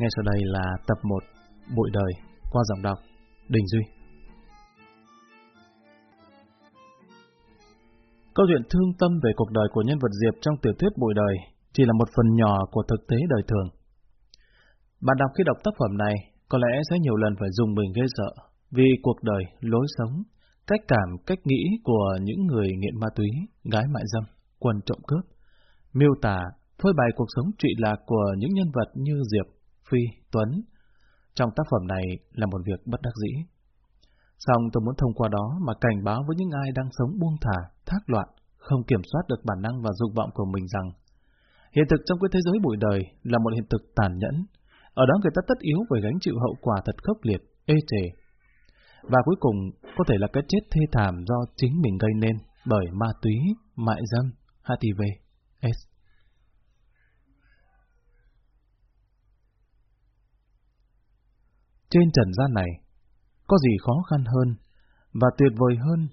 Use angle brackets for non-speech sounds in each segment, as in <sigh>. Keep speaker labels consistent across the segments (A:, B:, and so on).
A: Ngay sau đây là tập 1 Bụi đời qua giọng đọc Đình Duy. Câu chuyện thương tâm về cuộc đời của nhân vật Diệp trong tiểu thuyết Bụi đời chỉ là một phần nhỏ của thực tế đời thường. Bạn đọc khi đọc tác phẩm này có lẽ sẽ nhiều lần phải dùng mình ghê sợ vì cuộc đời, lối sống, cách cảm, cách nghĩ của những người nghiện ma túy, gái mại dâm, quần trộm cướp, miêu tả, phơi bày cuộc sống trụy lạc của những nhân vật như Diệp, Phi, Tuấn. Trong tác phẩm này là một việc bất đắc dĩ. Xong tôi muốn thông qua đó mà cảnh báo với những ai đang sống buông thả, thác loạn, không kiểm soát được bản năng và dục vọng của mình rằng hiện thực trong cái thế giới bụi đời là một hiện thực tàn nhẫn. Ở đó người ta tất yếu phải gánh chịu hậu quả thật khốc liệt, ê chề. Và cuối cùng có thể là cái chết thê thảm do chính mình gây nên bởi ma túy, mại dâm, HIV, S. Trên trần gian này, có gì khó khăn hơn và tuyệt vời hơn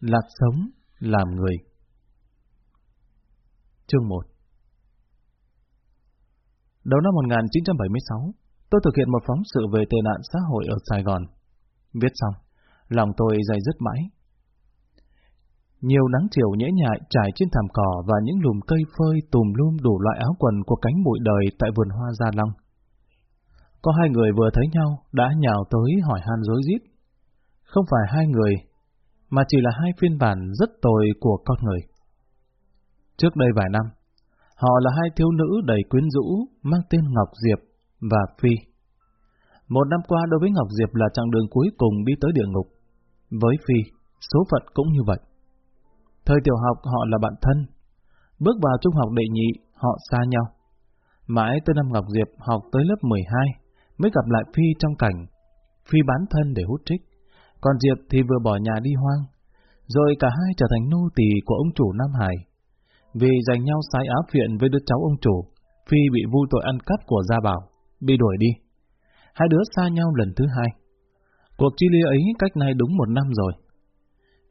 A: là sống làm người. Chương 1 Đầu năm 1976, tôi thực hiện một phóng sự về tệ nạn xã hội ở Sài Gòn. Viết xong, lòng tôi dày dứt mãi. Nhiều nắng chiều nhễ nhại trải trên thảm cỏ và những lùm cây phơi tùm lum đủ loại áo quần của cánh bụi đời tại vườn hoa Gia Long. Có hai người vừa thấy nhau đã nhào tới hỏi han dối rít. Không phải hai người, mà chỉ là hai phiên bản rất tồi của con người. Trước đây vài năm, họ là hai thiếu nữ đầy quyến rũ mang tên Ngọc Diệp và Phi. Một năm qua đối với Ngọc Diệp là chặng đường cuối cùng đi tới địa ngục. Với Phi, số phận cũng như vậy. Thời tiểu học họ là bạn thân. Bước vào trung học đệ nhị, họ xa nhau. Mãi tới năm Ngọc Diệp học tới lớp 12, mới gặp lại Phi trong cảnh. Phi bán thân để hút trích, còn Diệp thì vừa bỏ nhà đi hoang. Rồi cả hai trở thành nô tỳ của ông chủ Nam Hải. Vì giành nhau sái áo phiện với đứa cháu ông chủ, Phi bị vu tội ăn cắp của Gia Bảo, bị đuổi đi. Hai đứa xa nhau lần thứ hai. Cuộc chi ly ấy cách nay đúng một năm rồi.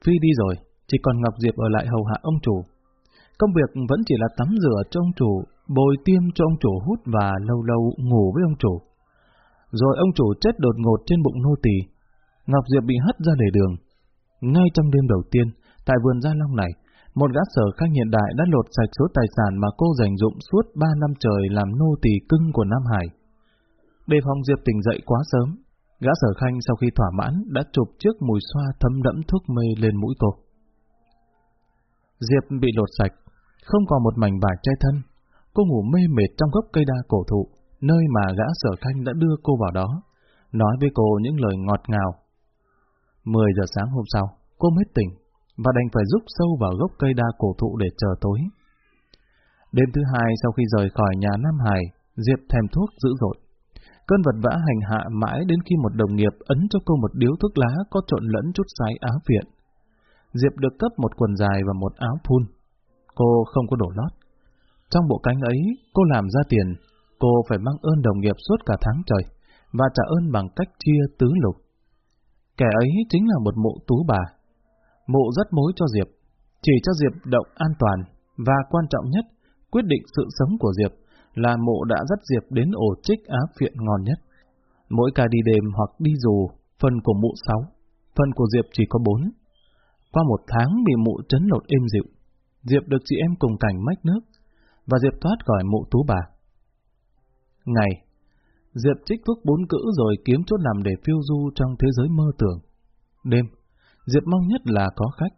A: Phi đi rồi, chỉ còn Ngọc Diệp ở lại hầu hạ ông chủ. Công việc vẫn chỉ là tắm rửa cho ông chủ, bồi tiêm cho ông chủ hút và lâu lâu ngủ với ông chủ. Rồi ông chủ chết đột ngột trên bụng nô tỳ. Ngọc Diệp bị hất ra lề đường. Ngay trong đêm đầu tiên, tại vườn Gia Long này, một gã sở khanh hiện đại đã lột sạch số tài sản mà cô dành dụng suốt ba năm trời làm nô tỳ cưng của Nam Hải. Đề phòng Diệp tỉnh dậy quá sớm, gã sở khanh sau khi thỏa mãn đã chụp trước mùi xoa thấm đẫm thuốc mê lên mũi cô. Diệp bị lột sạch, không còn một mảnh vải che thân, cô ngủ mê mệt trong gốc cây đa cổ thụ, nơi mà gã sở thanh đã đưa cô vào đó, nói với cô những lời ngọt ngào. Mười giờ sáng hôm sau, cô mới tỉnh, và đành phải rúc sâu vào gốc cây đa cổ thụ để chờ tối. Đêm thứ hai sau khi rời khỏi nhà Nam Hải, Diệp thèm thuốc dữ dội. Cơn vật vã hành hạ mãi đến khi một đồng nghiệp ấn cho cô một điếu thuốc lá có trộn lẫn chút sái áo viện. Diệp được cấp một quần dài và một áo phun. Cô không có đổ lót. Trong bộ cánh ấy, cô làm ra tiền, cô phải mang ơn đồng nghiệp suốt cả tháng trời, và trả ơn bằng cách chia tứ lục. Kẻ ấy chính là một mụ tú bà. Mụ rất mối cho Diệp, chỉ cho Diệp động an toàn, và quan trọng nhất, quyết định sự sống của Diệp là mụ đã dắt Diệp đến ổ trích á phiện ngon nhất. Mỗi ca đi đêm hoặc đi dù, phần của mụ sáu, phần của Diệp chỉ có bốn. Qua một tháng bị mụ chấn lột êm dịu, Diệp được chị em cùng cảnh mách nước, và Diệp thoát khỏi mụ tú bà. Ngày, Diệp trích thuốc bốn cữ rồi kiếm chỗ nằm để phiêu du trong thế giới mơ tưởng. Đêm, Diệp mong nhất là có khách,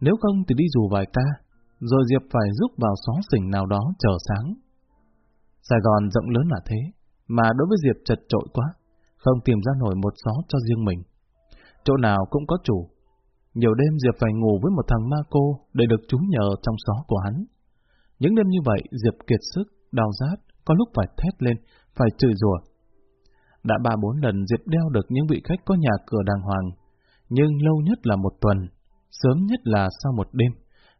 A: nếu không thì đi dù vài ca, rồi Diệp phải giúp vào xó xỉnh nào đó chờ sáng. Sài Gòn rộng lớn là thế, mà đối với Diệp chật trội quá, không tìm ra nổi một xó cho riêng mình. Chỗ nào cũng có chủ. Nhiều đêm Diệp phải ngủ với một thằng ma cô để được trú nhờ trong xó của hắn. Những đêm như vậy Diệp kiệt sức, đau rát, có lúc phải thét lên, phải chửi rủa. Đã ba bốn lần Diệp đeo được những vị khách có nhà cửa đàng hoàng, nhưng lâu nhất là một tuần, sớm nhất là sau một đêm,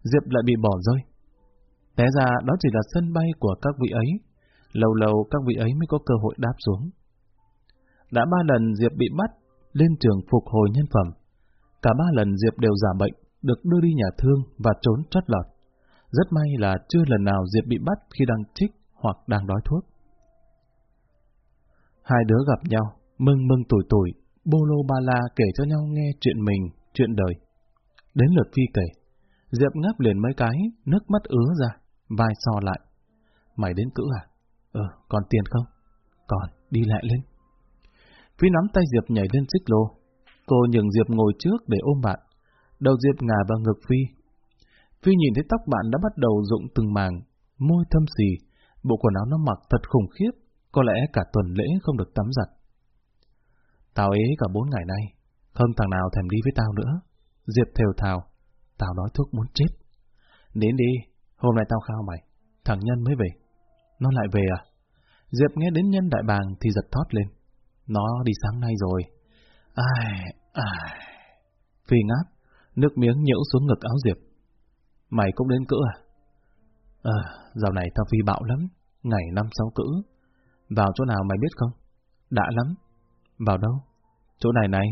A: Diệp lại bị bỏ rơi. Té ra đó chỉ là sân bay của các vị ấy, lâu lâu các vị ấy mới có cơ hội đáp xuống. Đã ba lần Diệp bị bắt, lên trường phục hồi nhân phẩm. Cả ba lần Diệp đều giả bệnh, được đưa đi nhà thương và trốn trót lọt. Rất may là chưa lần nào Diệp bị bắt khi đang trích hoặc đang đói thuốc. Hai đứa gặp nhau, mừng mừng tuổi tuổi, bô lô ba la kể cho nhau nghe chuyện mình, chuyện đời. Đến lượt Phi kể, Diệp ngáp liền mấy cái, nước mắt ứa ra, vai so lại. Mày đến cữ à? Ờ, còn tiền không? Còn, đi lại lên. Phi nắm tay Diệp nhảy lên xích lô. Cô nhường Diệp ngồi trước để ôm bạn. Đầu Diệp ngả vào ngực Phi. Phi nhìn thấy tóc bạn đã bắt đầu rụng từng màng, môi thâm xì, bộ quần áo nó mặc thật khủng khiếp, có lẽ cả tuần lễ không được tắm giặt. Tao ế cả bốn ngày nay, không thằng nào thèm đi với tao nữa. Diệp thều thào, tao nói thuốc muốn chết. Đến đi, hôm nay tao khao mày, thằng Nhân mới về. Nó lại về à? Diệp nghe đến Nhân đại bàng thì giật thót lên. Nó đi sáng nay rồi. Ai, ai... Phi ngáp, nước miếng nhễu xuống ngực áo Diệp. Mày cũng đến cỡ à? Ờ, dạo này tao phi bạo lắm, ngày năm sáu cữ. Vào chỗ nào mày biết không? Đã lắm. Vào đâu? Chỗ này này.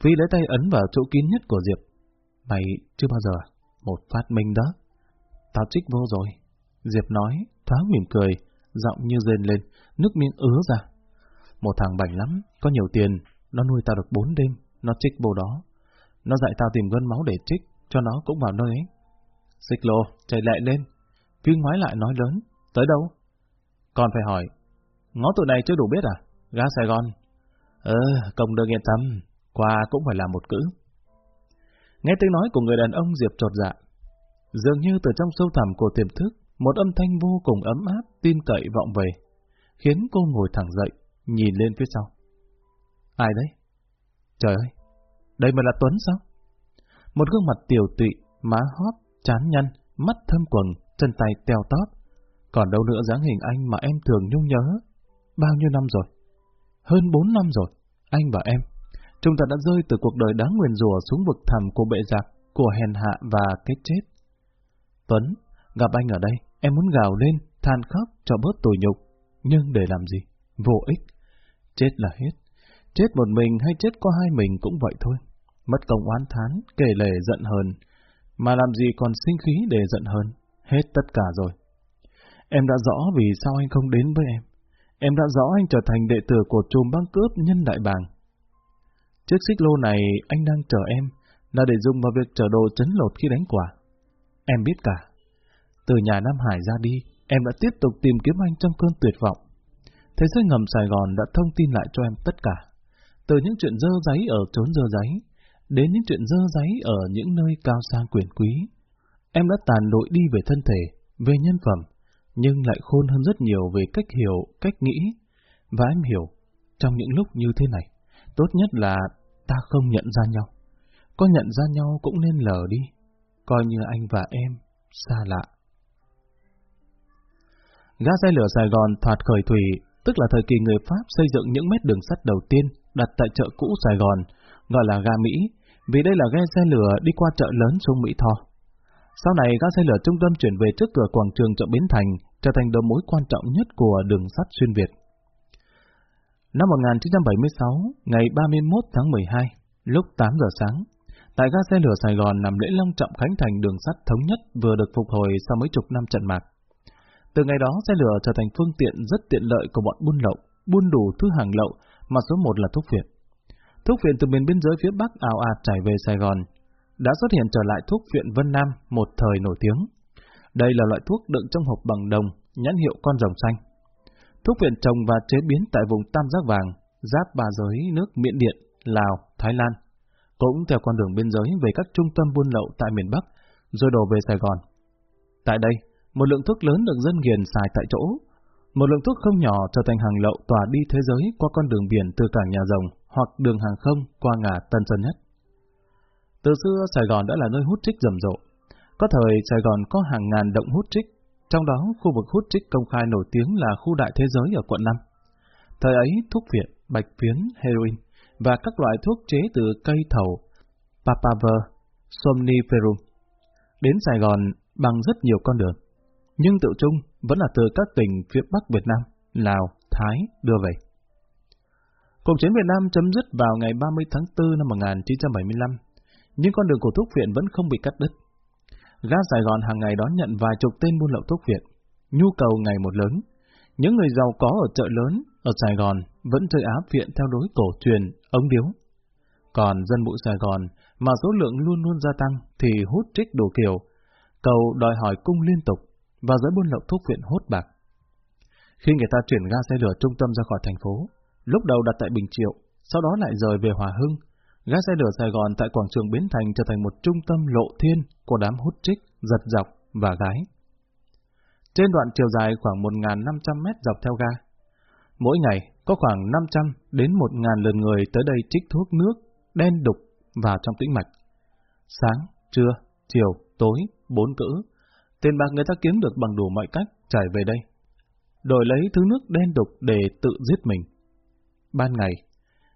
A: Phi lấy tay ấn vào chỗ kín nhất của Diệp. Mày chưa bao giờ, à? một phát minh đó. Tao trích vô rồi. Diệp nói, thoáng mỉm cười, giọng như rên lên, nước miếng ứa ra. Một thằng bảnh lắm, có nhiều tiền, nó nuôi tao được bốn đêm, nó trích vô đó. Nó dạy tao tìm gân máu để trích, cho nó cũng vào nơi ấy. Xích lô, chạy lại lên. Phi ngoái lại nói lớn, tới đâu? Còn phải hỏi, ngó tụi này chưa đủ biết à? Ga Sài Gòn. Ờ, công đương yên tâm, qua cũng phải làm một cữ. Nghe tiếng nói của người đàn ông Diệp trột dạ. Dường như từ trong sâu thẳm của tiềm thức, một âm thanh vô cùng ấm áp, tin cậy vọng về, khiến cô ngồi thẳng dậy, nhìn lên phía sau. Ai đấy? Trời ơi, đây mà là Tuấn sao? Một gương mặt tiểu tụy, má hóp, chán nhăn, mắt thâm quầng, chân tay teo tóp. Còn đâu nữa dáng hình anh mà em thường nhung nhớ. Bao nhiêu năm rồi? Hơn bốn năm rồi, anh và em. Chúng ta đã rơi từ cuộc đời đáng nguyền rủa xuống vực thẳm của bệ giặc, của hèn hạ và cái chết. Tuấn, gặp anh ở đây, em muốn gào lên, than khóc cho bớt tủi nhục. Nhưng để làm gì? Vô ích. Chết là hết. Chết một mình hay chết có hai mình cũng vậy thôi. Mất công oán thán, kể lể giận hờn. Mà làm gì còn sinh khí để giận hờn. Hết tất cả rồi. Em đã rõ vì sao anh không đến với em. Em đã rõ anh trở thành đệ tử của chùm băng cướp nhân đại bàng. Chiếc xích lô này anh đang chờ em là để dùng vào việc chở đồ chấn lột khi đánh quả. Em biết cả. Từ nhà Nam Hải ra đi, em đã tiếp tục tìm kiếm anh trong cơn tuyệt vọng. Thế giới ngầm Sài Gòn đã thông tin lại cho em tất cả. Từ những chuyện dơ giấy ở trốn dơ giấy, đến những chuyện dơ giấy ở những nơi cao sang quyền quý. Em đã tàn lụi đi về thân thể, về nhân phẩm, nhưng lại khôn hơn rất nhiều về cách hiểu, cách nghĩ. Và em hiểu, trong những lúc như thế này, tốt nhất là ta không nhận ra nhau. Có nhận ra nhau cũng nên lờ đi, coi như anh và em xa lạ. Gã xe lửa Sài Gòn thoạt khởi thủy, tức là thời kỳ người Pháp xây dựng những mét đường sắt đầu tiên đặt tại chợ cũ Sài Gòn, gọi là ga Mỹ, vì đây là ghe xe lửa đi qua chợ lớn sông Mỹ Tho. Sau này, ga xe lửa trung tâm chuyển về trước cửa quảng trường chợ Bến Thành, trở thành đầu mối quan trọng nhất của đường sắt xuyên Việt. Năm 1976, ngày 31 tháng 12, lúc 8 giờ sáng, tại ga xe lửa Sài Gòn nằm lễ long trọng khánh thành đường sắt thống nhất vừa được phục hồi sau mấy chục năm trận mạc. Từ ngày đó, xe lửa trở thành phương tiện rất tiện lợi của bọn buôn lậu, buôn đủ thứ hàng lậu, mà số một là thuốc viện. Thuốc viện từ miền biên giới phía Bắc ảo ạt trải về Sài Gòn, đã xuất hiện trở lại thuốc viện Vân Nam một thời nổi tiếng. Đây là loại thuốc đựng trong hộp bằng đồng, nhãn hiệu con rồng xanh. Thuốc viện trồng và chế biến tại vùng Tam Giác Vàng, giáp ba giới nước Miễn Điện, Lào, Thái Lan. Cũng theo con đường biên giới về các trung tâm buôn lậu tại miền Bắc, rồi đổ về Sài Gòn. Tại đây, một lượng thuốc lớn được dân nghiền xài tại chỗ. Một lượng thuốc không nhỏ trở thành hàng lậu tỏa đi thế giới qua con đường biển từ cảng nhà rồng hoặc đường hàng không qua ngã Tân Sơn Nhất. Từ xưa Sài Gòn đã là nơi hút trích rầm rộ. Có thời Sài Gòn có hàng ngàn động hút trích, trong đó khu vực hút trích công khai nổi tiếng là khu đại thế giới ở quận 5. Thời ấy thuốc viện, bạch phiến, heroin và các loại thuốc chế từ cây thầu, papaver, somniferum đến Sài Gòn bằng rất nhiều con đường nhưng tự trung vẫn là từ các tỉnh phía Bắc Việt Nam, Lào, Thái đưa về. Cuộc chiến Việt Nam chấm dứt vào ngày 30 tháng 4 năm 1975, nhưng con đường của thuốc viện vẫn không bị cắt đứt. Ga Sài Gòn hàng ngày đón nhận vài chục tên buôn lậu thuốc viện, nhu cầu ngày một lớn. Những người giàu có ở chợ lớn, ở Sài Gòn vẫn chơi áp viện theo đối cổ truyền, ống điếu. Còn dân bụi Sài Gòn mà số lượng luôn luôn gia tăng thì hút trích đồ kiểu, cầu đòi hỏi cung liên tục và giới buôn lậu thuốc viện hốt bạc. Khi người ta chuyển ga xe lửa trung tâm ra khỏi thành phố, lúc đầu đặt tại Bình Triệu, sau đó lại rời về Hòa Hưng, Gác xe lửa Sài Gòn tại quảng trường Bến Thành trở thành một trung tâm lộ thiên của đám hút trích, giật dọc và gái. Trên đoạn chiều dài khoảng 1.500 mét dọc theo ga, mỗi ngày có khoảng 500 đến 1.000 lượt người tới đây trích thuốc nước, đen đục vào trong tĩnh mạch. Sáng, trưa, chiều, tối, bốn cữ, tiền bạc người ta kiếm được bằng đủ mọi cách trải về đây. Đổi lấy thứ nước đen đục để tự giết mình. Ban ngày,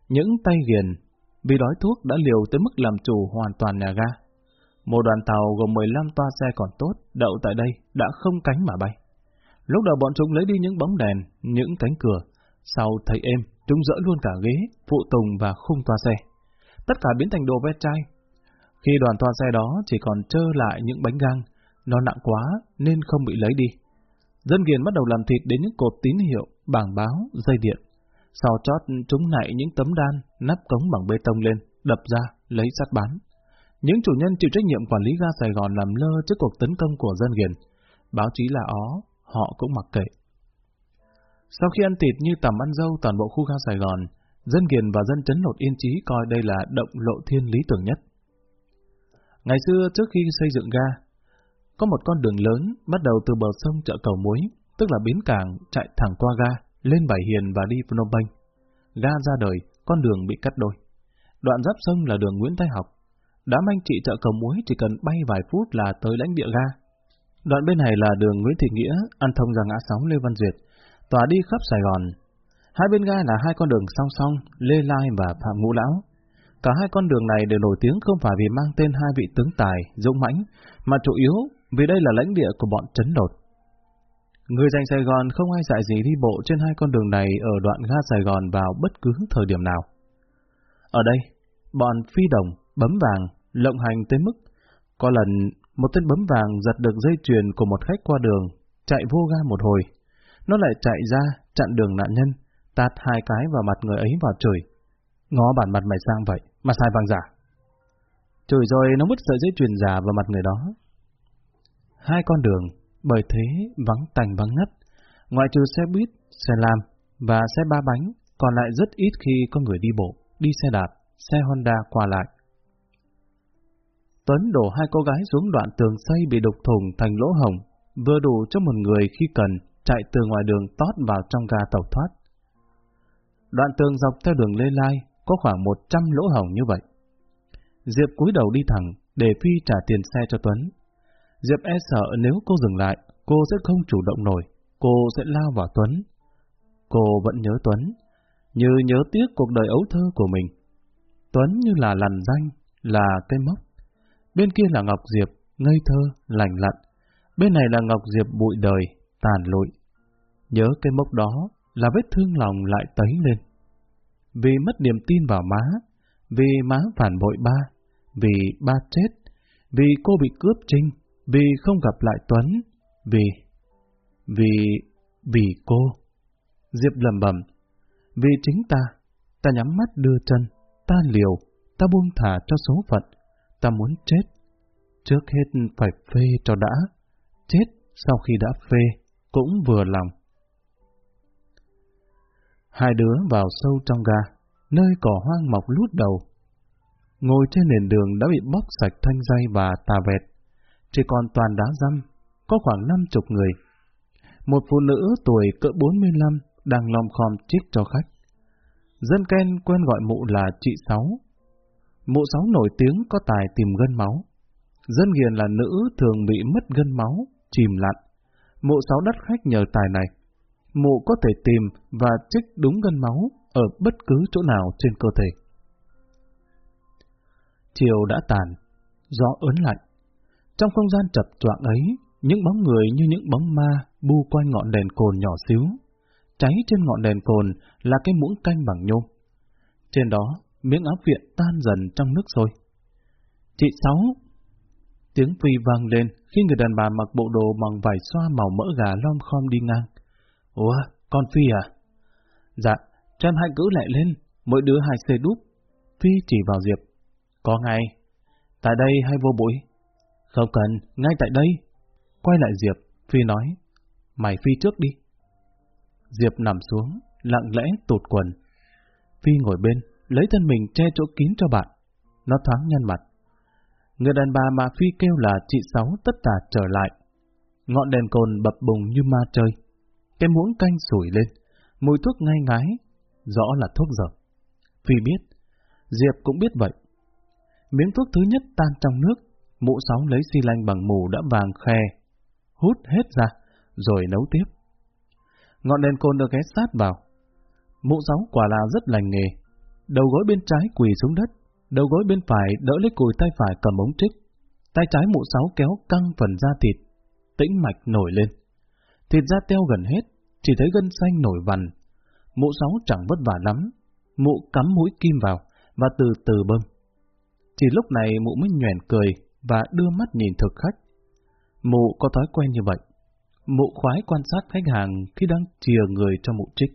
A: những tay ghiền vì đói thuốc đã liều tới mức làm chủ hoàn toàn nhà ga. Một đoàn tàu gồm 15 toa xe còn tốt, đậu tại đây, đã không cánh mà bay. Lúc đầu bọn chúng lấy đi những bóng đèn, những cánh cửa, sau thấy êm, chúng dỡ luôn cả ghế, phụ tùng và khung toa xe. Tất cả biến thành đồ ve chai. Khi đoàn toa xe đó chỉ còn trơ lại những bánh gang, nó nặng quá nên không bị lấy đi. Dân ghiền bắt đầu làm thịt đến những cột tín hiệu, bảng báo, dây điện. Sau chót chúng lại những tấm đan, nắp cống bằng bê tông lên, đập ra, lấy sắt bán. Những chủ nhân chịu trách nhiệm quản lý ga Sài Gòn làm lơ trước cuộc tấn công của dân ghiền. Báo chí là ó, họ cũng mặc kệ. Sau khi ăn thịt như tầm ăn dâu toàn bộ khu ga Sài Gòn, dân ghiền và dân chấn lột yên trí coi đây là động lộ thiên lý tưởng nhất. Ngày xưa trước khi xây dựng ga, có một con đường lớn bắt đầu từ bờ sông chợ cầu muối, tức là bến cảng chạy thẳng qua ga, lên Bảy Hiền và đi Phnom Penh. Ga ra đời, con đường bị cắt đôi. Đoạn giáp sông là đường Nguyễn Thái Học. Đám anh chị chợ cầu muối chỉ cần bay vài phút là tới lãnh địa ga. Đoạn bên này là đường Nguyễn Thị Nghĩa, ăn thông ra ngã sáu Lê Văn Duyệt, tỏa đi khắp Sài Gòn. Hai bên ga là hai con đường song song, Lê Lai và Phạm Ngũ Lão. Cả hai con đường này đều nổi tiếng không phải vì mang tên hai vị tướng tài, dũng mãnh, mà chủ yếu vì đây là lãnh địa của bọn trấn đột. Người dành Sài Gòn không ai dạy gì đi bộ trên hai con đường này ở đoạn ga Sài Gòn vào bất cứ thời điểm nào. Ở đây, bọn phi đồng, bấm vàng, lộng hành tới mức có lần một tên bấm vàng giật được dây chuyền của một khách qua đường, chạy vô ga một hồi. Nó lại chạy ra, chặn đường nạn nhân, tạt hai cái vào mặt người ấy vào trời. Ngó bản mặt mày sang vậy, mà sai vàng giả. Chửi rồi nó vứt sợi dây chuyền giả vào mặt người đó. Hai con đường, bởi thế vắng tành vắng ngắt. Ngoại trừ xe buýt, xe lam và xe ba bánh, còn lại rất ít khi có người đi bộ, đi xe đạp, xe Honda qua lại. Tuấn đổ hai cô gái xuống đoạn tường xây bị đục thủng thành lỗ hồng, vừa đủ cho một người khi cần chạy từ ngoài đường tót vào trong ga tàu thoát. Đoạn tường dọc theo đường Lê Lai có khoảng 100 lỗ hồng như vậy. Diệp cúi đầu đi thẳng để Phi trả tiền xe cho Tuấn. Diệp e sợ nếu cô dừng lại, cô sẽ không chủ động nổi, cô sẽ lao vào Tuấn. Cô vẫn nhớ Tuấn, như nhớ tiếc cuộc đời ấu thơ của mình. Tuấn như là lằn danh, là cây mốc. Bên kia là Ngọc Diệp, ngây thơ, lành lặn. Bên này là Ngọc Diệp bụi đời, tàn lụi. Nhớ cây mốc đó là vết thương lòng lại tấy lên. Vì mất niềm tin vào má, vì má phản bội ba, vì ba chết, vì cô bị cướp trinh, vì không gặp lại Tuấn, vì... vì... vì cô. Diệp lầm bầm, vì chính ta, ta nhắm mắt đưa chân, ta liều, ta buông thả cho số phận, ta muốn chết. Trước hết phải phê cho đã, chết sau khi đã phê, cũng vừa lòng. Hai đứa vào sâu trong ga, nơi cỏ hoang mọc lút đầu. Ngồi trên nền đường đã bị bóc sạch thanh dây và tà vẹt, chỉ còn toàn đá răm, có khoảng năm chục người. Một phụ nữ tuổi cỡ 45 đang lom khom chiếc cho khách. Dân Ken quen gọi mụ là chị Sáu. Mụ Sáu nổi tiếng có tài tìm gân máu. Dân Hiền là nữ thường bị mất gân máu, chìm lặn. Mụ Sáu đắt khách nhờ tài này. Mụ có thể tìm và trích đúng gân máu ở bất cứ chỗ nào trên cơ thể. Chiều đã tàn, gió ớn lạnh. Trong không gian chập choạng ấy, những bóng người như những bóng ma bu quanh ngọn đèn cồn nhỏ xíu. Cháy trên ngọn đèn cồn là cái muỗng canh bằng nhôm. Trên đó, miếng áo viện tan dần trong nước sôi. Chị Sáu! Tiếng phi vang lên khi người đàn bà mặc bộ đồ bằng vải xoa màu mỡ gà lom khom đi ngang. Ủa, con Phi à? Dạ, cho em hai cữ lại lên, mỗi đứa hai xe đúp. Phi chỉ vào Diệp. Có ngay. Tại đây hay vô bụi? Không cần, ngay tại đây. Quay lại Diệp, Phi nói. Mày Phi trước đi. Diệp nằm xuống, lặng lẽ tụt quần. Phi ngồi bên, lấy thân mình che chỗ kín cho bạn. Nó thoáng nhăn mặt. Người đàn bà mà Phi kêu là chị Sáu tất tả trở lại. Ngọn đèn cồn bập bùng như ma chơi. Cái muỗng canh sủi lên, mùi thuốc ngay ngái, rõ là thuốc dở. Phi biết, Diệp cũng biết vậy. Miếng thuốc thứ nhất tan trong nước, Mũ sáu lấy xi lanh bằng mù đã vàng khe, hút hết ra, rồi nấu tiếp. Ngọn đèn côn được ghé sát vào. Mũ sáu quả là rất lành nghề. Đầu gối bên trái quỳ xuống đất, đầu gối bên phải đỡ lấy cùi tay phải cầm ống trích. Tay trái mụ sáu kéo căng phần da thịt, tĩnh mạch nổi lên. Thịt da teo gần hết, chỉ thấy gân xanh nổi vằn. Mụ sáu chẳng vất vả lắm, mụ cắm mũi kim vào và từ từ bơm. Chỉ lúc này mụ mới nhoẻn cười và đưa mắt nhìn thực khách. Mụ có thói quen như vậy. Mụ khoái quan sát khách hàng khi đang chìa người cho mụ trích.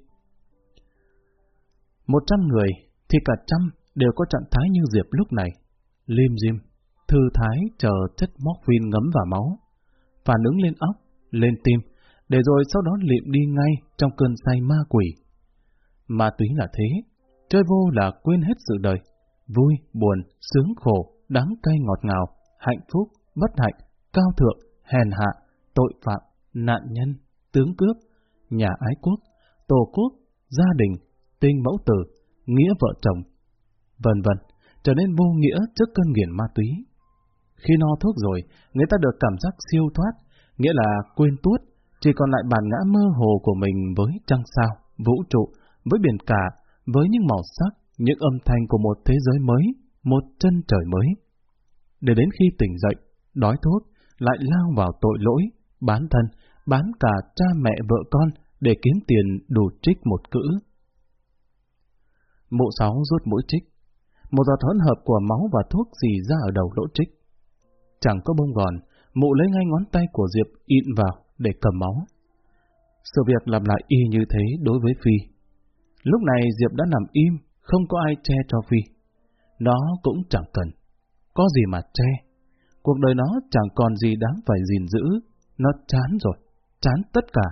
A: Một trăm người thì cả trăm đều có trạng thái như Diệp lúc này. Lim dim, thư thái chờ chất morphine ngấm vào máu. Phản ứng lên óc, lên tim, để rồi sau đó liệm đi ngay trong cơn say ma quỷ. Ma túy là thế, chơi vô là quên hết sự đời, vui, buồn, sướng khổ, đắng cay ngọt ngào, hạnh phúc, bất hạnh, cao thượng, hèn hạ, tội phạm, nạn nhân, tướng cướp, nhà ái quốc, tổ quốc, gia đình, tinh mẫu tử, nghĩa vợ chồng, vân vân, trở nên vô nghĩa trước cơn nghiện ma túy. Khi no thuốc rồi, người ta được cảm giác siêu thoát, nghĩa là quên tuốt, chỉ còn lại bản ngã mơ hồ của mình với trăng sao, vũ trụ, với biển cả, với những màu sắc, những âm thanh của một thế giới mới, một chân trời mới. Để đến khi tỉnh dậy, đói thuốc, lại lao vào tội lỗi, bán thân, bán cả cha mẹ vợ con để kiếm tiền đủ trích một cữ. Mộ sáu rút mũi trích, một giọt hỗn hợp của máu và thuốc dì ra ở đầu lỗ trích. Chẳng có bông gòn, mụ lấy ngay ngón tay của Diệp ịn vào để cầm máu. Sự việc làm lại y như thế đối với Phi. Lúc này Diệp đã nằm im, không có ai che cho Phi. Nó cũng chẳng cần. Có gì mà che. Cuộc đời nó chẳng còn gì đáng phải gìn giữ. Nó chán rồi, chán tất cả,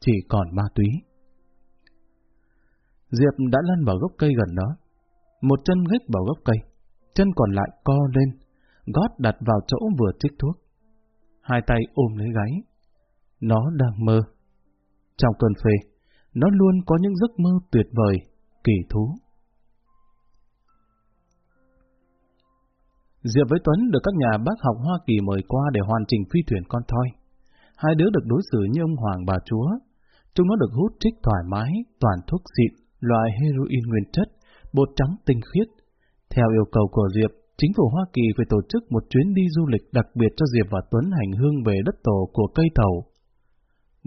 A: chỉ còn ma túy. Diệp đã lăn vào gốc cây gần đó. Một chân gách vào gốc cây, chân còn lại co lên, gót đặt vào chỗ vừa trích thuốc. Hai tay ôm lấy gáy. Nó đang mơ. Trong cơn phê, nó luôn có những giấc mơ tuyệt vời, kỳ thú. Diệp với Tuấn được các nhà bác học Hoa Kỳ mời qua để hoàn chỉnh phi thuyền con thoi. Hai đứa được đối xử như ông hoàng bà chúa. Chúng nó được hút trích thoải mái, toàn thuốc xịn, loại heroin nguyên chất, bột trắng tinh khiết. Theo yêu cầu của Diệp, chính phủ Hoa Kỳ phải tổ chức một chuyến đi du lịch đặc biệt cho Diệp và Tuấn hành hương về đất tổ của cây thầu.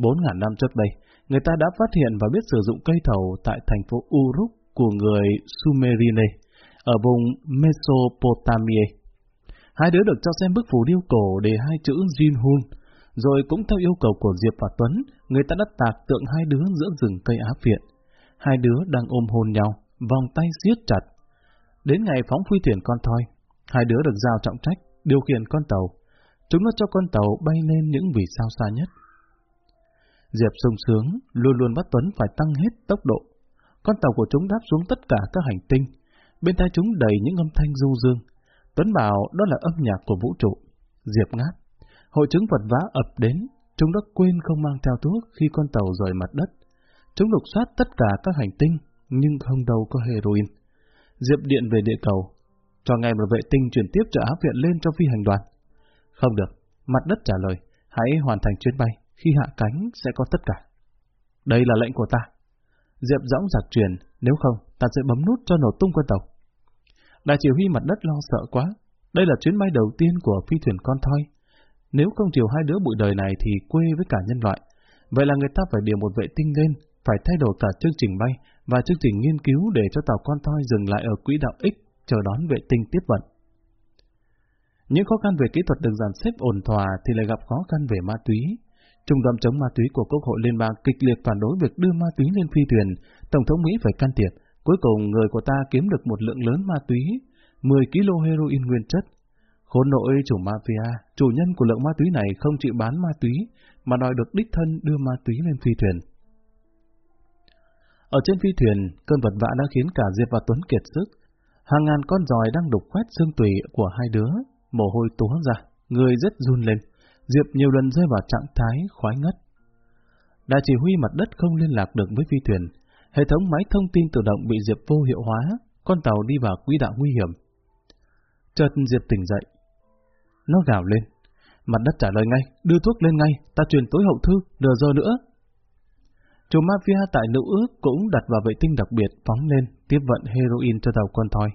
A: Bốn ngàn năm trước đây, người ta đã phát hiện và biết sử dụng cây thầu tại thành phố Uruk của người Sumerine, ở vùng Mesopotamia. Hai đứa được cho xem bức phù điêu cổ để hai chữ Jin Hun, rồi cũng theo yêu cầu của Diệp và Tuấn, người ta đã tạc tượng hai đứa giữa rừng cây Á Phiện. Hai đứa đang ôm hôn nhau, vòng tay siết chặt. Đến ngày phóng phi thuyền con thoi, hai đứa được giao trọng trách, điều khiển con tàu. Chúng nó cho con tàu bay lên những vì sao xa nhất. Diệp sung sướng, luôn luôn bắt Tuấn phải tăng hết tốc độ. Con tàu của chúng đáp xuống tất cả các hành tinh. Bên tai chúng đầy những âm thanh du dương. Tuấn bảo đó là âm nhạc của vũ trụ. Diệp ngáp. Hội chứng vật vã ập đến, chúng đã quên không mang theo thuốc khi con tàu rời mặt đất. Chúng lục soát tất cả các hành tinh, nhưng không đâu có heroin. Diệp điện về địa cầu, cho ngày một vệ tinh chuyển tiếp trợ áp viện lên cho phi hành đoàn. Không được, mặt đất trả lời, hãy hoàn thành chuyến bay, khi hạ cánh sẽ có tất cả. Đây là lệnh của ta. Diệp dõng giặc truyền, nếu không, ta sẽ bấm nút cho nổ tung con tàu. Đại chỉ huy mặt đất lo sợ quá. Đây là chuyến bay đầu tiên của phi thuyền con thoi. Nếu không chiều hai đứa bụi đời này thì quê với cả nhân loại. Vậy là người ta phải điều một vệ tinh lên, phải thay đổi cả chương trình bay và chương trình nghiên cứu để cho tàu con thoi dừng lại ở quỹ đạo X chờ đón vệ tinh tiếp vận. Những khó khăn về kỹ thuật được dàn xếp ổn thỏa thì lại gặp khó khăn về ma túy. Trung tâm chống ma túy của Quốc hội Liên bang kịch liệt phản đối việc đưa ma túy lên phi thuyền, Tổng thống Mỹ phải can thiệp. Cuối cùng người của ta kiếm được một lượng lớn ma túy, 10 kg heroin nguyên chất. Khốn nội chủ mafia, chủ nhân của lượng ma túy này không chịu bán ma túy, mà đòi được đích thân đưa ma túy lên phi thuyền. Ở trên phi thuyền, cơn vật vã đã khiến cả Diệp và Tuấn kiệt sức. Hàng ngàn con giòi đang đục khoét xương tủy của hai đứa, mồ hôi túa ra, người rất run lên. Diệp nhiều lần rơi vào trạng thái khoái ngất. Đại chỉ huy mặt đất không liên lạc được với phi thuyền. Hệ thống máy thông tin tự động bị Diệp vô hiệu hóa, con tàu đi vào quỹ đạo nguy hiểm. Chợt Diệp tỉnh dậy. Nó gào lên. Mặt đất trả lời ngay, đưa thuốc lên ngay, ta truyền tối hậu thư, nửa giờ nữa. Chủ mafia tại nữ ước cũng đặt vào vệ tinh đặc biệt phóng lên, tiếp vận heroin cho tàu con thoi.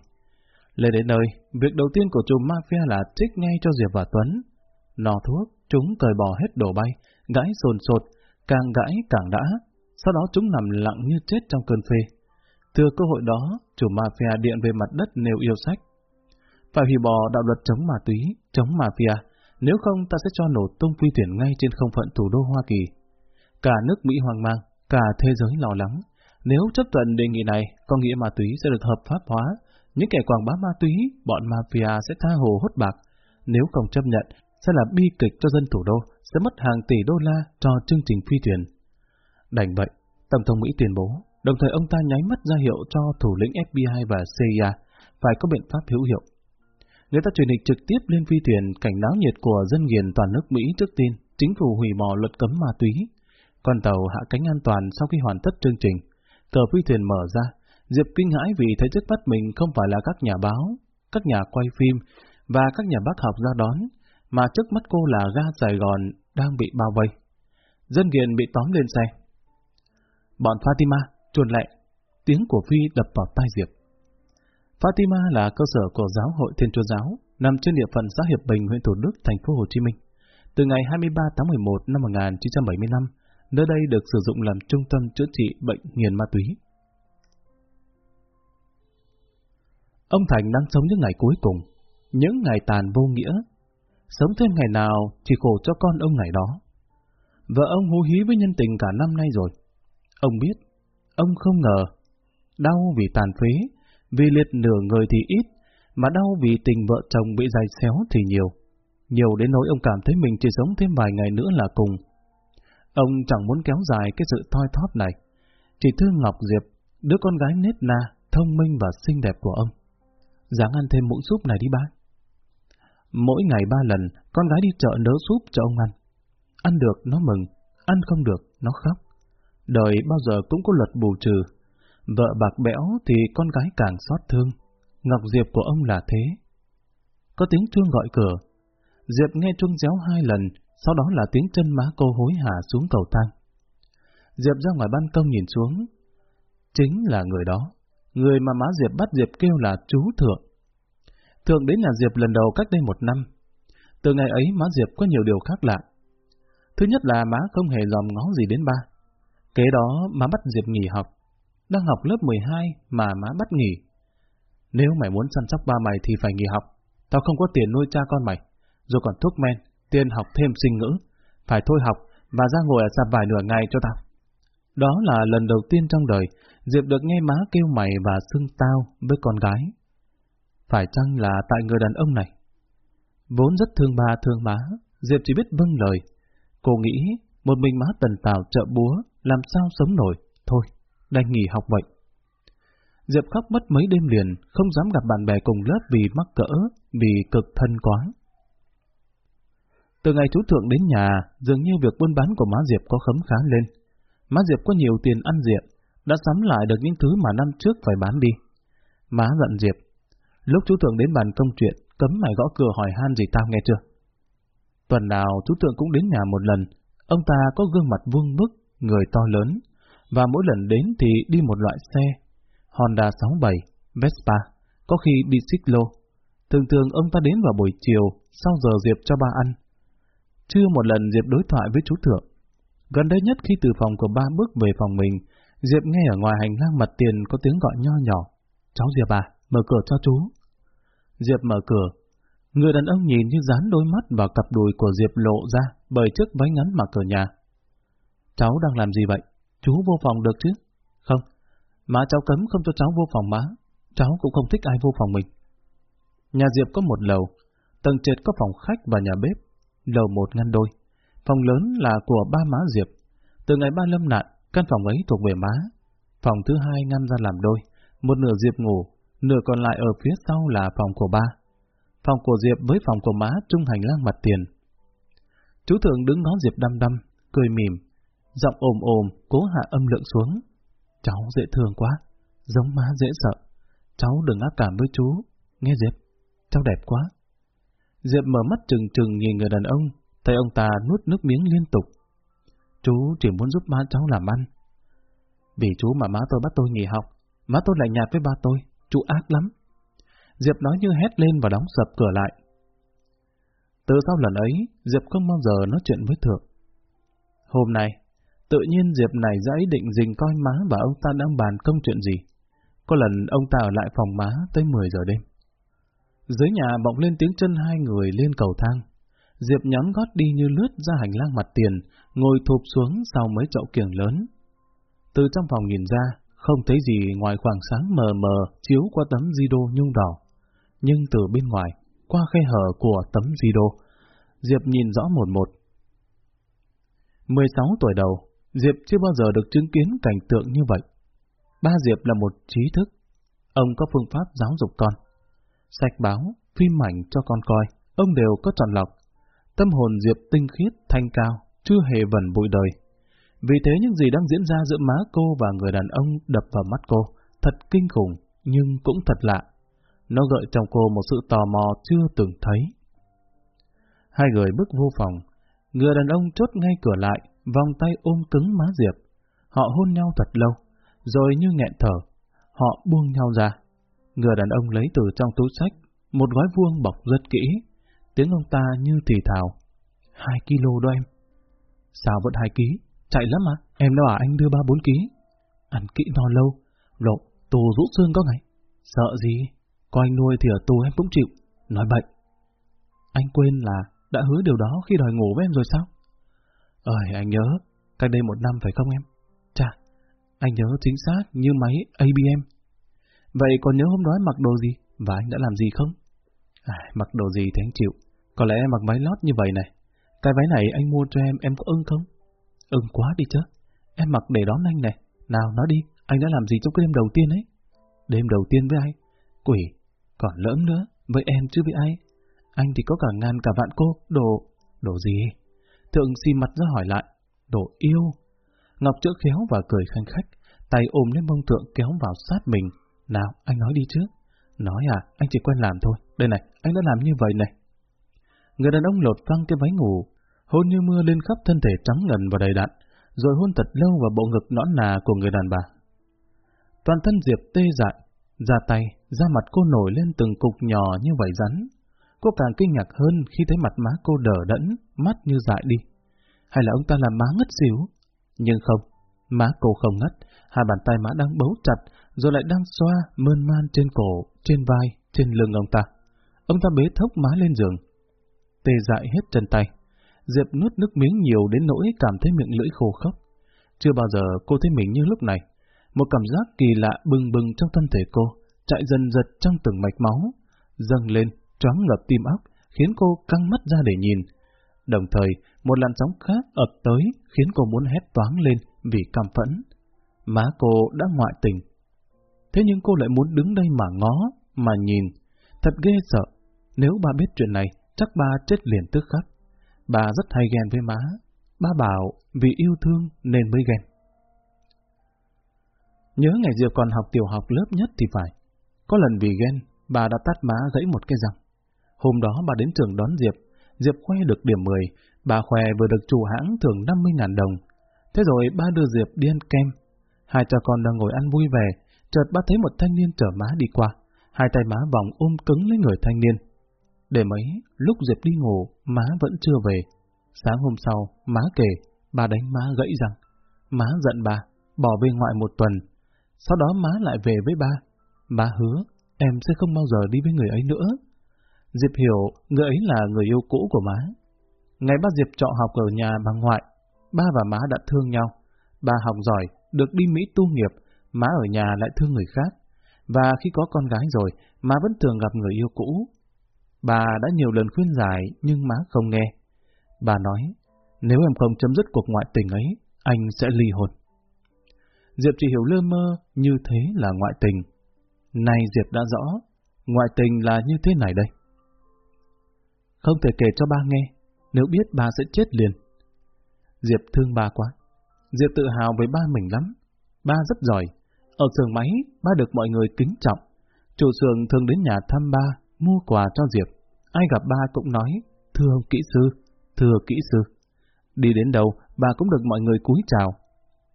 A: Lên đến nơi, việc đầu tiên của chủ mafia là trích ngay cho Diệp và Tuấn. Nò thuốc, chúng cởi bỏ hết đổ bay, gãi sồn sột, càng gãi càng đã, sau đó chúng nằm lặng như chết trong cơn phê. thừa cơ hội đó, chủ mafia điện về mặt đất nêu yêu sách. Phải hủy bỏ đạo luật chống ma túy, chống mafia, nếu không ta sẽ cho nổ tung phi thuyền ngay trên không phận thủ đô Hoa Kỳ. Cả nước Mỹ hoang mang, cả thế giới lo lắng. Nếu chấp thuận đề nghị này, có nghĩa ma túy sẽ được hợp pháp hóa. Những kẻ quảng bá ma túy, bọn mafia sẽ tha hồ hốt bạc. Nếu không chấp nhận, sẽ là bi kịch cho dân thủ đô, sẽ mất hàng tỷ đô la cho chương trình phi thuyền. Đành vậy, Tổng thống Mỹ tuyên bố, đồng thời ông ta nháy mắt ra hiệu cho thủ lĩnh FBI và CIA phải có biện pháp hữu hiệu. Người ta truyền hình trực tiếp lên phi thuyền cảnh náo nhiệt của dân nghiền toàn nước Mỹ trước tin chính phủ hủy bỏ luật cấm ma túy. Con tàu hạ cánh an toàn sau khi hoàn tất chương trình. Cờ phi thuyền mở ra, Diệp kinh hãi vì thấy trước mắt mình không phải là các nhà báo, các nhà quay phim và các nhà bác học ra đón, mà trước mắt cô là ga Sài Gòn đang bị bao vây. Dân nghiền bị tóm lên xe. Bọn Fatima, chuồn lẹ, tiếng của Phi đập vào tai Diệp. Fatima là cơ sở của giáo hội Thiên Chúa Giáo, nằm trên địa phận xã Hiệp Bình, huyện Thủ Đức, thành phố Hồ Chí Minh. Từ ngày 23 tháng 11 năm 1975, nơi đây được sử dụng làm trung tâm chữa trị bệnh nghiện ma túy. Ông Thành đang sống những ngày cuối cùng, những ngày tàn vô nghĩa. Sống thêm ngày nào chỉ khổ cho con ông ngày đó. Vợ ông hú hí với nhân tình cả năm nay rồi. Ông biết, ông không ngờ, đau vì tàn phế, vì liệt nửa người thì ít, mà đau vì tình vợ chồng bị dài xéo thì nhiều. Nhiều đến nỗi ông cảm thấy mình chỉ sống thêm vài ngày nữa là cùng. Ông chẳng muốn kéo dài cái sự thoi thóp này. Chỉ thương Ngọc Diệp, đứa con gái nết na, thông minh và xinh đẹp của ông. Dáng ăn thêm muỗng súp này đi bác. Mỗi ngày ba lần, con gái đi chợ nỡ súp cho ông ăn. Ăn được nó mừng, ăn không được nó khóc. Đời bao giờ cũng có luật bù trừ, Vợ bạc bẽo thì con gái càng xót thương. Ngọc Diệp của ông là thế. Có tiếng chuông gọi cửa. Diệp nghe chuông réo hai lần, sau đó là tiếng chân má cô hối hả xuống cầu thang. Diệp ra ngoài ban công nhìn xuống. Chính là người đó. Người mà má Diệp bắt Diệp kêu là chú Thượng. Thượng đến nhà Diệp lần đầu cách đây một năm. Từ ngày ấy má Diệp có nhiều điều khác lạ. Thứ nhất là má không hề dòm ngó gì đến ba. Kế đó má bắt Diệp nghỉ học đang học lớp 12 mà má bắt nghỉ. Nếu mày muốn săn sóc ba mày thì phải nghỉ học. Tao không có tiền nuôi cha con mày. Rồi còn thuốc men, tiền học thêm sinh ngữ. Phải thôi học và ra ngồi ở sạp vài nửa ngày cho tao. Đó là lần đầu tiên trong đời Diệp được nghe má kêu mày và xưng tao với con gái. Phải chăng là tại người đàn ông này? Vốn rất thương ba thương má, Diệp chỉ biết vâng lời. Cô nghĩ một mình má tần tào trợ búa, làm sao sống nổi, thôi đành nghỉ học vậy. Diệp khóc mất mấy đêm liền, không dám gặp bạn bè cùng lớp vì mắc cỡ, vì cực thân quá. Từ ngày chú Thượng đến nhà, dường như việc buôn bán của má Diệp có khấm khá lên. Má Diệp có nhiều tiền ăn Diệp, đã sắm lại được những thứ mà năm trước phải bán đi. Má giận Diệp. Lúc chú Thượng đến bàn công chuyện, cấm mày gõ cửa hỏi han gì tao nghe chưa? Tuần nào chú Thượng cũng đến nhà một lần, ông ta có gương mặt vuông bức, người to lớn, và mỗi lần đến thì đi một loại xe, Honda 67, Vespa, có khi đi xích lô. Thường thường ông ta đến vào buổi chiều, sau giờ Diệp cho ba ăn. Chưa một lần Diệp đối thoại với chú Thượng. Gần đây nhất khi từ phòng của ba bước về phòng mình, Diệp nghe ở ngoài hành lang mặt tiền có tiếng gọi nho nhỏ. Cháu Diệp à, mở cửa cho chú. Diệp mở cửa. Người đàn ông nhìn như dán đôi mắt vào cặp đùi của Diệp lộ ra bởi chiếc váy ngắn mặc ở nhà. Cháu đang làm gì vậy? Chú vô phòng được chứ? Không, má cháu cấm không cho cháu vô phòng má. Cháu cũng không thích ai vô phòng mình. Nhà Diệp có một lầu, tầng trệt có phòng khách và nhà bếp, lầu một ngăn đôi. Phòng lớn là của ba má Diệp. Từ ngày ba lâm nạn, căn phòng ấy thuộc về má. Phòng thứ hai ngăn ra làm đôi, một nửa Diệp ngủ, nửa còn lại ở phía sau là phòng của ba. Phòng của Diệp với phòng của má chung hành lang mặt tiền. Chú Thượng đứng ngó Diệp đăm đăm, cười mỉm, giọng ồm ồm, cố hạ âm lượng xuống. Cháu dễ thương quá, giống má dễ sợ. Cháu đừng ác cảm với chú, nghe Diệp, cháu đẹp quá. Diệp mở mắt trừng trừng nhìn người đàn ông, thấy ông ta nuốt nước miếng liên tục. Chú chỉ muốn giúp má cháu làm ăn. Vì chú mà má tôi bắt tôi nghỉ học, má tôi lại nhạt với ba tôi, chú ác lắm. Diệp nói như hét lên và đóng sập cửa lại. Từ sau lần ấy, Diệp không bao giờ nói chuyện với Thượng. Hôm nay, tự nhiên Diệp này ra ý định dình coi má và ông ta đang bàn công chuyện gì. Có lần ông ta ở lại phòng má tới 10 giờ đêm. Dưới nhà vọng lên tiếng chân hai người lên cầu thang. Diệp nhón gót đi như lướt ra hành lang mặt tiền, ngồi thụp xuống sau mấy chậu kiểng lớn. Từ trong phòng nhìn ra, không thấy gì ngoài khoảng sáng mờ mờ chiếu qua tấm di đô nhung đỏ. Nhưng từ bên ngoài, qua khe hở của tấm di đô, Diệp nhìn rõ một một. 16 tuổi đầu, Diệp chưa bao giờ được chứng kiến cảnh tượng như vậy. Ba Diệp là một trí thức. Ông có phương pháp giáo dục con. Sạch báo, phim ảnh cho con coi, ông đều có chọn lọc. Tâm hồn Diệp tinh khiết, thanh cao, chưa hề vẩn bụi đời. Vì thế những gì đang diễn ra giữa má cô và người đàn ông đập vào mắt cô, thật kinh khủng, nhưng cũng thật lạ. Nó gợi trong cô một sự tò mò chưa từng thấy. Hai người bước vô phòng, người đàn ông chốt ngay cửa lại, vòng tay ôm cứng má Diệp. Họ hôn nhau thật lâu, rồi như nghẹn thở, họ buông nhau ra. Người đàn ông lấy từ trong túi sách một gói vuông bọc rất kỹ, tiếng ông ta như thì thào. Hai kilo đó em. Sao vẫn hai ký? Chạy lắm mà, em đâu à anh đưa ba bốn ký. Ăn kỹ no lâu, lộ, tù rũ xương có ngày. Sợ gì? Có anh nuôi thì ở tù em cũng chịu. Nói bệnh. Anh quên là đã hứa điều đó khi đòi ngủ với em rồi sao? Ơi, anh nhớ, cách đây một năm phải không em? Chà, anh nhớ chính xác như máy ABM. Vậy còn nhớ hôm đó mặc đồ gì? Và anh đã làm gì không? À, mặc đồ gì thì anh chịu. Có lẽ mặc váy lót như vậy này. Cái váy này anh mua cho em, em có ưng không? Ưng quá đi chứ. Em mặc để đón anh này. Nào, nói đi, anh đã làm gì trong cái đêm đầu tiên ấy? Đêm đầu tiên với ai? Quỷ, còn lỡm nữa, với em chứ với ai? Anh thì có cả ngàn cả vạn cô, đồ... đồ gì? Thượng xì mặt ra hỏi lại, đồ yêu. Ngọc chữa khéo và cười khanh khách, tay ôm lên mông thượng kéo vào sát mình. Nào, anh nói đi trước. Nói à, anh chỉ quen làm thôi. Đây này, anh đã làm như vậy này. Người đàn ông lột văng cái váy ngủ, hôn như mưa lên khắp thân thể trắng ngần và đầy đặn, rồi hôn thật lâu vào bộ ngực nõn nà của người đàn bà. Toàn thân Diệp tê dại, ra tay, da mặt cô nổi lên từng cục nhỏ như vảy rắn. Cô càng kinh ngạc hơn khi thấy mặt má cô đờ đẫn, mắt như dại đi. Hay là ông ta làm má ngất xỉu? Nhưng không, má cô không ngất, hai bàn tay má đang bấu chặt, rồi lại đang xoa, mơn man trên cổ, trên vai, trên lưng ông ta. Ông ta bế thốc má lên giường. Tê dại hết chân tay. Diệp nuốt nước miếng nhiều đến nỗi cảm thấy miệng lưỡi khô khốc. Chưa bao giờ cô thấy mình như lúc này. Một cảm giác kỳ lạ bừng bừng trong thân thể cô, chạy dần dật trong từng mạch máu, dâng lên, choáng ngập tim óc, khiến cô căng mắt ra để nhìn. Đồng thời, một làn sóng khác ập tới khiến cô muốn hét toáng lên vì căm phẫn. Má cô đã ngoại tình. Thế nhưng cô lại muốn đứng đây mà ngó, mà nhìn. Thật ghê sợ. Nếu ba biết chuyện này, chắc ba chết liền tức khắc. Bà rất hay ghen với má. Ba bảo vì yêu thương nên mới ghen. Nhớ ngày Diệp còn học tiểu học lớp nhất thì phải. Có lần vì ghen, bà đã tắt má gãy một cái răng. Hôm đó bà đến trường đón Diệp. Diệp khoe được điểm 10, bà khoe vừa được chủ hãng thưởng 50.000 đồng. Thế rồi ba đưa Diệp đi ăn kem. Hai cha con đang ngồi ăn vui vẻ, chợt ba thấy một thanh niên chở má đi qua. Hai tay má vòng ôm cứng lấy người thanh niên. Để mấy, lúc Diệp đi ngủ, má vẫn chưa về. Sáng hôm sau, má kể, bà đánh má gãy răng. Má giận bà, bỏ về ngoại một tuần. Sau đó má lại về với ba. Má hứa, em sẽ không bao giờ đi với người ấy nữa. Diệp hiểu người ấy là người yêu cũ của má. Ngày ba Diệp chọn học ở nhà bà ngoại, ba và má đã thương nhau. Bà học giỏi, được đi Mỹ tu nghiệp, má ở nhà lại thương người khác. Và khi có con gái rồi, má vẫn thường gặp người yêu cũ. Bà đã nhiều lần khuyên giải, nhưng má không nghe. Bà nói, nếu em không chấm dứt cuộc ngoại tình ấy, anh sẽ ly hôn. Diệp chỉ hiểu lơ mơ như thế là ngoại tình. Nay Diệp đã rõ, ngoại tình là như thế này đây. Không thể kể cho ba nghe, nếu biết ba sẽ chết liền. Diệp thương ba quá. Diệp tự hào với ba mình lắm. Ba rất giỏi. Ở xưởng máy, ba được mọi người kính trọng. Chủ xưởng thường đến nhà thăm ba, mua quà cho Diệp. Ai gặp ba cũng nói, thưa ông kỹ sư, thưa kỹ sư. Đi đến đâu, bà cũng được mọi người cúi chào.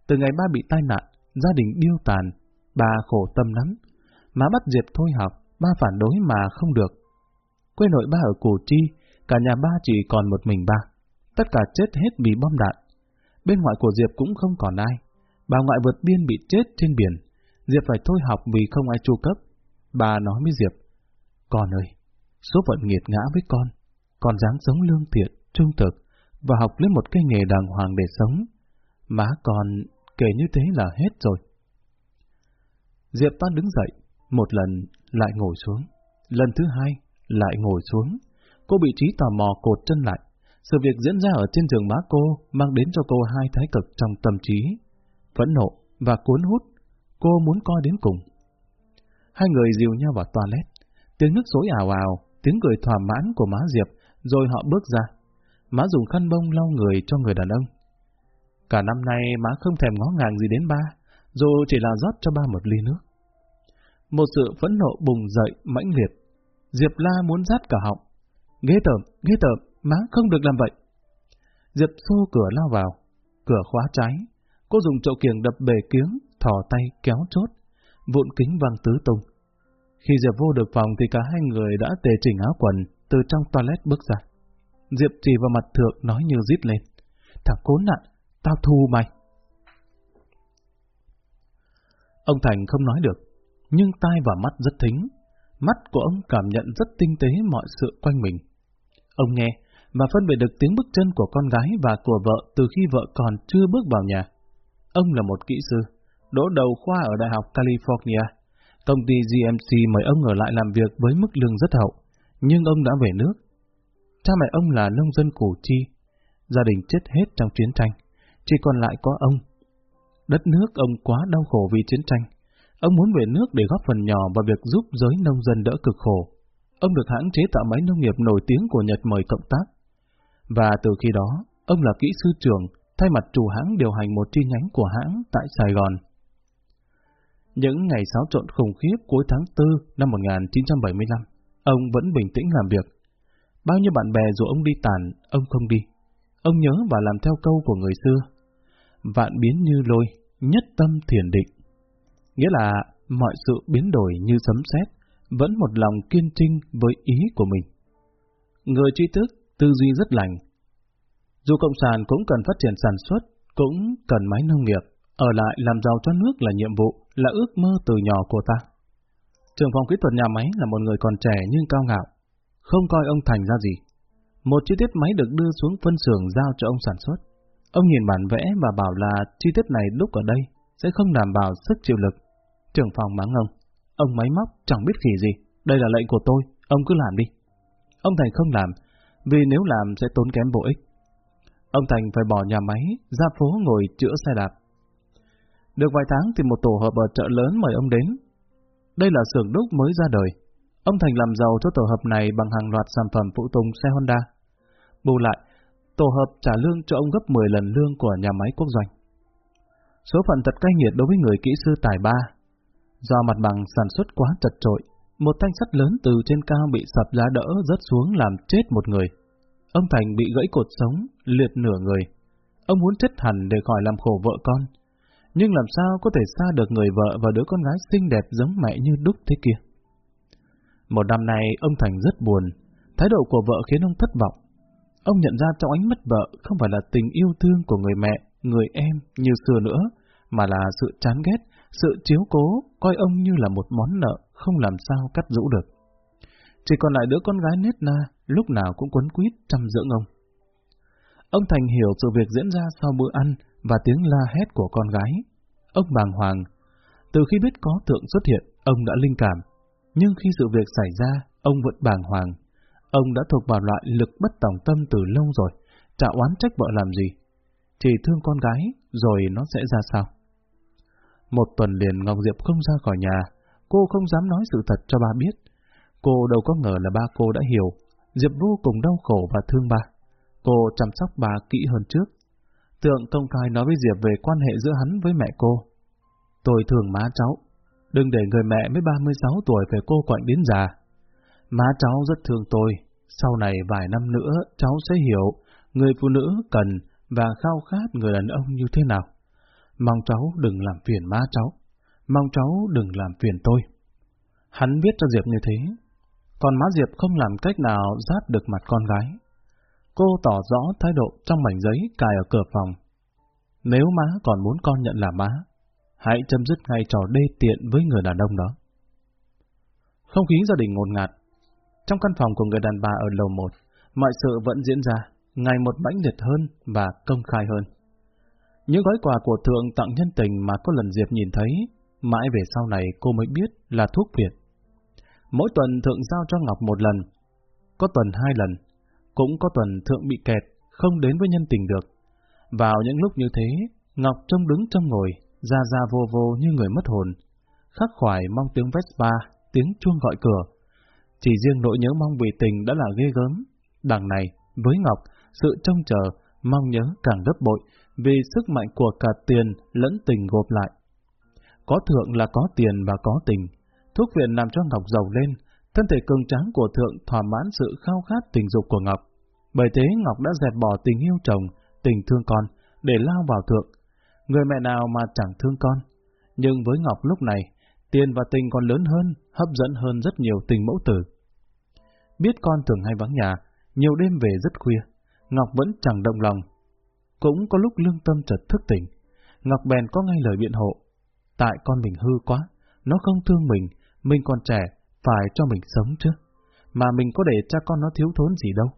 A: Từ ngày ba bị tai nạn, gia đình điêu tàn, bà khổ tâm lắm. Má bắt Diệp thôi học, ba phản đối mà không được. Quê nội ba ở Củ Chi, cả nhà ba chỉ còn một mình ba. Tất cả chết hết vì bom đạn. Bên ngoại của Diệp cũng không còn ai. Bà ngoại vượt biên bị chết trên biển. Diệp phải thôi học vì không ai chu cấp. Bà nói với Diệp, Con ơi, số phận nghiệt ngã với con. Con dáng sống lương thiện, trung thực và học lấy một cái nghề đàng hoàng để sống. Má con kể như thế là hết rồi. Diệp ta đứng dậy, một lần lại ngồi xuống, lần thứ hai lại ngồi xuống. Cô bị trí tò mò cột chân lại. Sự việc diễn ra ở trên giường má cô mang đến cho cô hai thái cực trong tâm trí. Phẫn nộ và cuốn hút, cô muốn coi đến cùng. Hai người dìu nhau vào toilet, tiếng nước xối ảo ảo, tiếng cười thỏa mãn của má Diệp, rồi họ bước ra. Má dùng khăn bông lau người cho người đàn ông. Cả năm nay má không thèm ngó ngàng gì đến ba, dù chỉ là rót cho ba một ly nước. Một sự phẫn nộ bùng dậy mãnh liệt. Diệp La muốn rát cả họng. Ghê tởm, ghê tởm, má không được làm vậy. Diệp xô cửa lao vào, cửa khóa trái. Cô dùng chậu kiềng đập bể kiếng, thò tay kéo chốt, vụn kính văng tứ tung. Khi Diệp vô được phòng thì cả hai người đã tề chỉnh áo quần từ trong toilet bước ra. Diệp chỉ vào mặt thượng nói như rít lên. Thằng cốn nạn, tao thu mày. Ông Thành không nói được, nhưng tai và mắt rất thính. Mắt của ông cảm nhận rất tinh tế mọi sự quanh mình. Ông nghe và phân biệt được tiếng bước chân của con gái và của vợ từ khi vợ còn chưa bước vào nhà. Ông là một kỹ sư, đỗ đầu khoa ở Đại học California. Công ty GMC mời ông ở lại làm việc với mức lương rất hậu, nhưng ông đã về nước. Cha mẹ ông là nông dân Củ Chi, gia đình chết hết trong chiến tranh, chỉ còn lại có ông. Đất nước ông quá đau khổ vì chiến tranh. Ông muốn về nước để góp phần nhỏ vào việc giúp giới nông dân đỡ cực khổ. Ông được hãng chế tạo máy nông nghiệp nổi tiếng của Nhật mời cộng tác. Và từ khi đó, ông là kỹ sư trưởng, thay mặt chủ hãng điều hành một chi nhánh của hãng tại Sài Gòn. Những ngày xáo trộn khủng khiếp cuối tháng 4 năm 1975, ông vẫn bình tĩnh làm việc. Bao nhiêu bạn bè dù ông đi tàn, ông không đi. Ông nhớ và làm theo câu của người xưa. Vạn biến như lôi, nhất tâm thiền định. Nghĩa là mọi sự biến đổi như sấm sét, vẫn một lòng kiên trinh với ý của mình. Người trí thức, tư duy rất lành. Dù Cộng sản cũng cần phát triển sản xuất, cũng cần máy nông nghiệp, ở lại làm giàu cho nước là nhiệm vụ, là ước mơ từ nhỏ của ta. Trưởng phòng kỹ thuật nhà máy là một người còn trẻ nhưng cao ngạo, không coi ông thành ra gì. Một chi tiết máy được đưa xuống phân xưởng giao cho ông sản xuất. Ông nhìn bản vẽ và bảo là chi tiết này đúc ở đây sẽ không đảm bảo sức chịu lực. Trưởng phòng mắng ông. Ông máy móc chẳng biết khỉ gì. Đây là lệnh của tôi, ông cứ làm đi. Ông Thành không làm, vì nếu làm sẽ tốn kém vô ích. Ông Thành phải bỏ nhà máy, ra phố ngồi chữa xe đạp. Được vài tháng thì một tổ hợp ở chợ lớn mời ông đến. Đây là xưởng đúc mới ra đời. Ông Thành làm giàu cho tổ hợp này bằng hàng loạt sản phẩm phụ tùng xe Honda. Bù lại, tổ hợp trả lương cho ông gấp 10 lần lương của nhà máy quốc doanh. Số phận thật cay nghiệt đối với người kỹ sư tài ba. Do mặt bằng sản xuất quá chật trội, một thanh sắt lớn từ trên cao bị sập giá đỡ rớt xuống làm chết một người. Ông Thành bị gãy cột sống, liệt nửa người. Ông muốn chết hẳn để khỏi làm khổ vợ con. Nhưng làm sao có thể xa được người vợ và đứa con gái xinh đẹp giống mẹ như đúc thế kia? Một năm nay, ông Thành rất buồn. Thái độ của vợ khiến ông thất vọng. Ông nhận ra trong ánh mắt vợ không phải là tình yêu thương của người mẹ, người em như xưa nữa, mà là sự chán ghét, sự chiếu cố, coi ông như là một món nợ không làm sao cắt rũ được. chỉ còn lại đứa con gái nết na, lúc nào cũng quấn quýt chăm dưỡng ông. Ông Thành hiểu sự việc diễn ra sau bữa ăn và tiếng la hét của con gái. Ông bàng hoàng. Từ khi biết có tượng xuất hiện, ông đã linh cảm. Nhưng khi sự việc xảy ra, ông vẫn bàng hoàng. Ông đã thuộc vào loại lực bất tòng tâm từ lâu rồi, chả oán trách vợ làm gì. Chỉ thương con gái, rồi nó sẽ ra sao? Một tuần liền Ngọc Diệp không ra khỏi nhà, cô không dám nói sự thật cho ba biết. Cô đâu có ngờ là ba cô đã hiểu, Diệp vô cùng đau khổ và thương ba. Cô chăm sóc bà kỹ hơn trước. Tượng công khai nói với Diệp về quan hệ giữa hắn với mẹ cô. Tôi thương má cháu. Đừng để người mẹ mới 36 tuổi về cô quạnh đến già. Má cháu rất thương tôi. Sau này vài năm nữa cháu sẽ hiểu người phụ nữ cần và khao khát người đàn ông như thế nào. Mong cháu đừng làm phiền má cháu. Mong cháu đừng làm phiền tôi. Hắn viết cho Diệp như thế. Còn má Diệp không làm cách nào rát được mặt con gái. Cô tỏ rõ thái độ trong mảnh giấy cài ở cửa phòng. Nếu má còn muốn con nhận là má, hãy chấm dứt ngay trò đê tiện với người đàn ông đó. Không khí gia đình ngột ngạt. Trong căn phòng của người đàn bà ở lầu 1, mọi sự vẫn diễn ra, ngày một mãnh liệt hơn và công khai hơn. Những gói quà của Thượng tặng nhân tình mà có lần Diệp nhìn thấy, mãi về sau này cô mới biết là thuốc Việt. Mỗi tuần Thượng giao cho Ngọc một lần, có tuần hai lần, cũng có tuần Thượng bị kẹt, không đến với nhân tình được. Vào những lúc như thế, Ngọc trông đứng trong ngồi, ra ra vô vô như người mất hồn, khắc khoải mong tiếng Vespa, tiếng chuông gọi cửa. Chỉ riêng nỗi nhớ mong vì tình đã là ghê gớm. Đằng này, với Ngọc, sự trông chờ, mong nhớ càng gấp bội vì sức mạnh của cả tiền lẫn tình gộp lại. Có thượng là có tiền và có tình. Thuốc viện làm cho Ngọc giàu lên, thân thể cường tráng của thượng thỏa mãn sự khao khát tình dục của Ngọc. Bởi thế Ngọc đã dẹp bỏ tình yêu chồng, tình thương con, để lao vào thượng. Người mẹ nào mà chẳng thương con. Nhưng với Ngọc lúc này, tiền và tình còn lớn hơn, hấp dẫn hơn rất nhiều tình mẫu tử. Biết con thường hay vắng nhà, nhiều đêm về rất khuya, Ngọc vẫn chẳng động lòng. Cũng có lúc lương tâm chợt thức tỉnh, Ngọc bèn có ngay lời biện hộ. Tại con mình hư quá, nó không thương mình, mình còn trẻ, phải cho mình sống chứ. Mà mình có để cha con nó thiếu thốn gì đâu.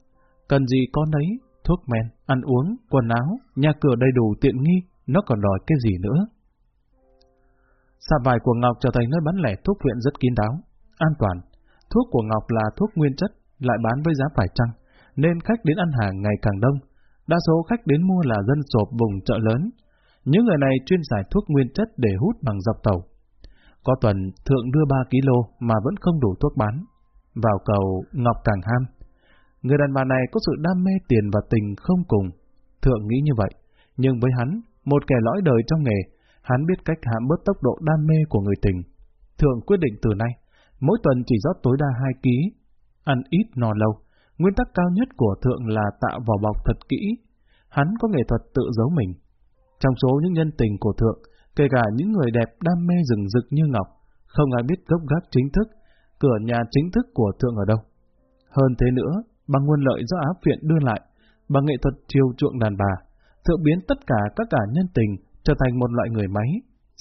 A: Cần gì con ấy, thuốc men, ăn uống, quần áo, nhà cửa đầy đủ tiện nghi, nó còn đòi cái gì nữa. Sạp vải của Ngọc trở thành nơi bán lẻ thuốc viện rất kín đáo, an toàn. Thuốc của Ngọc là thuốc nguyên chất, lại bán với giá phải chăng, nên khách đến ăn hàng ngày càng đông. Đa số khách đến mua là dân sộp vùng chợ lớn. Những người này chuyên giải thuốc nguyên chất để hút bằng dọc tàu. Có tuần thượng đưa 3 kg mà vẫn không đủ thuốc bán. Vào cầu, Ngọc càng ham. Người đàn bà này có sự đam mê tiền và tình không cùng. Thượng nghĩ như vậy, nhưng với hắn, một kẻ lõi đời trong nghề, hắn biết cách hạ bớt tốc độ đam mê của người tình. Thượng quyết định từ nay, mỗi tuần chỉ rót tối đa 2 kg, ăn ít no lâu. Nguyên tắc cao nhất của Thượng là tạo vỏ bọc thật kỹ. Hắn có nghệ thuật tự giấu mình. Trong số những nhân tình của Thượng, kể cả những người đẹp đam mê rừng rực như Ngọc, không ai biết gốc gác chính thức, cửa nhà chính thức của Thượng ở đâu. Hơn thế nữa, bằng nguồn lợi do áp viện đưa lại, bằng nghệ thuật chiều chuộng đàn bà, Thượng biến tất cả các cả nhân tình trở thành một loại người máy,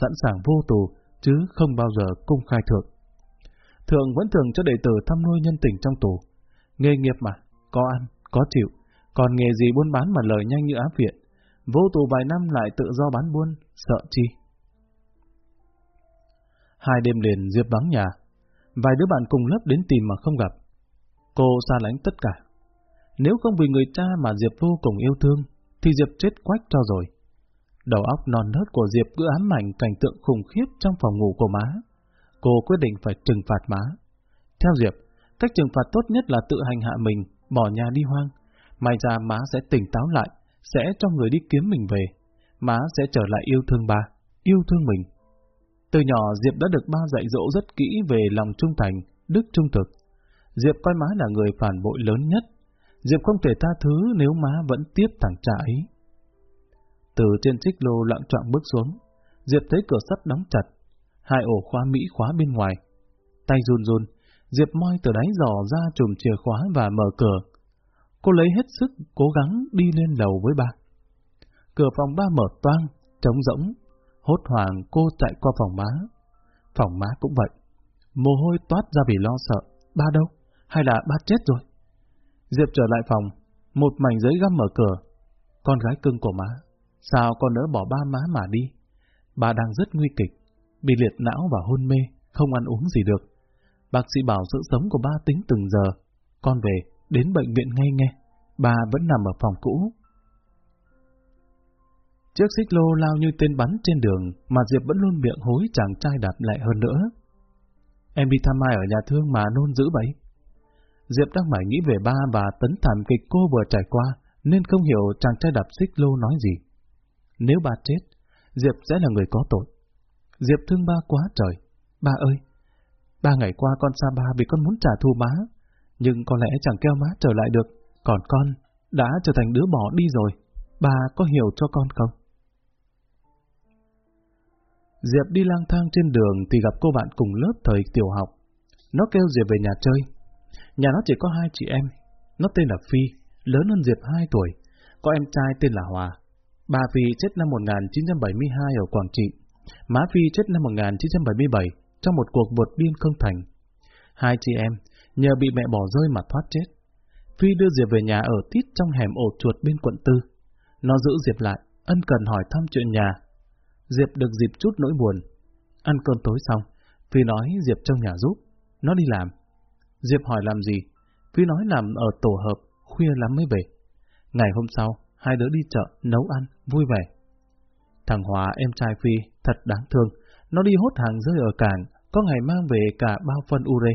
A: sẵn sàng vô tù, chứ không bao giờ công khai Thượng. Thượng vẫn thường cho đệ tử thăm nuôi nhân tình trong tù. Nghề nghiệp mà, có ăn, có chịu, còn nghề gì buôn bán mà lời nhanh như áp viện. Vô tù vài năm lại tự do bán buôn, sợ chi. Hai đêm liền Diệp vắng nhà. Vài đứa bạn cùng lớp đến tìm mà không gặp. Cô xa lánh tất cả. Nếu không vì người cha mà Diệp vô cùng yêu thương, thì Diệp chết quách cho rồi. Đầu óc non nớt của Diệp cứ ám ảnh cảnh tượng khủng khiếp trong phòng ngủ của má. Cô quyết định phải trừng phạt má. Theo Diệp, cách trừng phạt tốt nhất là tự hành hạ mình, bỏ nhà đi hoang. May ra má sẽ tỉnh táo lại, sẽ cho người đi kiếm mình về. Má sẽ trở lại yêu thương ba, yêu thương mình. Từ nhỏ Diệp đã được ba dạy dỗ rất kỹ về lòng trung thành, đức trung thực. Diệp coi má là người phản bội lớn nhất. Diệp không thể tha thứ nếu má vẫn tiếp thẳng trả ấy. Từ trên xích lô lặng trọng bước xuống, Diệp thấy cửa sắt đóng chặt, hai ổ khóa Mỹ khóa bên ngoài. Tay run run, Diệp moi từ đáy giỏ ra chùm chìa khóa và mở cửa. Cô lấy hết sức, cố gắng đi lên lầu với ba. Cửa phòng ba mở toang, trống rỗng, Hốt hoảng cô chạy qua phòng má. Phòng má cũng vậy. Mồ hôi toát ra vì lo sợ. Ba đâu? hay là ba chết rồi? Diệp trở lại phòng, một mảnh giấy găm mở cửa. Con gái cưng của má, sao con nỡ bỏ ba má mà đi? Bà đang rất nguy kịch, bị liệt não và hôn mê, không ăn uống gì được. Bác sĩ bảo sự sống của ba tính từng giờ. Con về, đến bệnh viện ngay nghe. Ba vẫn nằm ở phòng cũ. Chiếc xích lô lao như tên bắn trên đường, mà Diệp vẫn luôn miệng hối chàng trai đạp lại hơn nữa. Em đi thăm ai ở nhà thương mà nôn dữ vậy? Diệp đang mải nghĩ về ba và tấn thảm kịch cô vừa trải qua, nên không hiểu chàng trai đạp xích lô nói gì. Nếu ba chết, Diệp sẽ là người có tội. Diệp thương ba quá trời. Ba ơi, ba ngày qua con xa ba vì con muốn trả thù má, nhưng có lẽ chẳng kêu má trở lại được, còn con đã trở thành đứa bỏ đi rồi. Ba có hiểu cho con không? Diệp đi lang thang trên đường thì gặp cô bạn cùng lớp thời tiểu học. Nó kêu Diệp về nhà chơi. Nhà nó chỉ có hai chị em. Nó tên là Phi, lớn hơn Diệp 2 tuổi. Có em trai tên là Hòa. Bà Phi chết năm 1972 ở Quảng Trị. Má Phi chết năm 1977 trong một cuộc vượt biên không thành. Hai chị em nhờ bị mẹ bỏ rơi mà thoát chết. Phi đưa Diệp về nhà ở tít trong hẻm ổ chuột bên quận tư. Nó giữ Diệp lại, ân cần hỏi thăm chuyện nhà. Diệp được dịp chút nỗi buồn. Ăn cơm tối xong, Phi nói Diệp trong nhà giúp. Nó đi làm. Diệp hỏi làm gì? Phi nói làm ở tổ hợp, khuya lắm mới về. Ngày hôm sau, hai đứa đi chợ, nấu ăn, vui vẻ. Thằng Hòa, em trai Phi, thật đáng thương. Nó đi hốt hàng rơi ở cảng, có ngày mang về cả bao phân ure.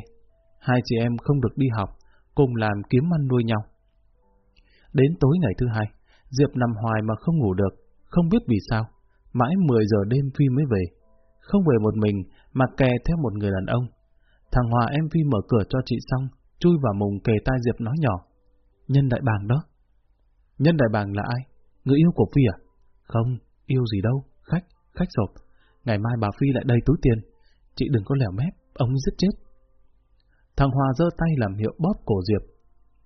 A: Hai chị em không được đi học, cùng làm kiếm ăn nuôi nhau. Đến tối ngày thứ hai, Diệp nằm hoài mà không ngủ được, không biết vì sao. Mãi 10 giờ đêm Phi mới về. Không về một mình, mà kè theo một người đàn ông. Thằng Hòa em Phi mở cửa cho chị xong, chui vào mùng kề tai Diệp nói nhỏ. Nhân đại bàng đó. Nhân đại bàng là ai? Người yêu của Phi à? Không, yêu gì đâu, khách, khách sộp. Ngày mai bà Phi lại đầy túi tiền. Chị đừng có lẻo mép, ông giết chết. Thằng Hòa giơ tay làm hiệu bóp cổ Diệp.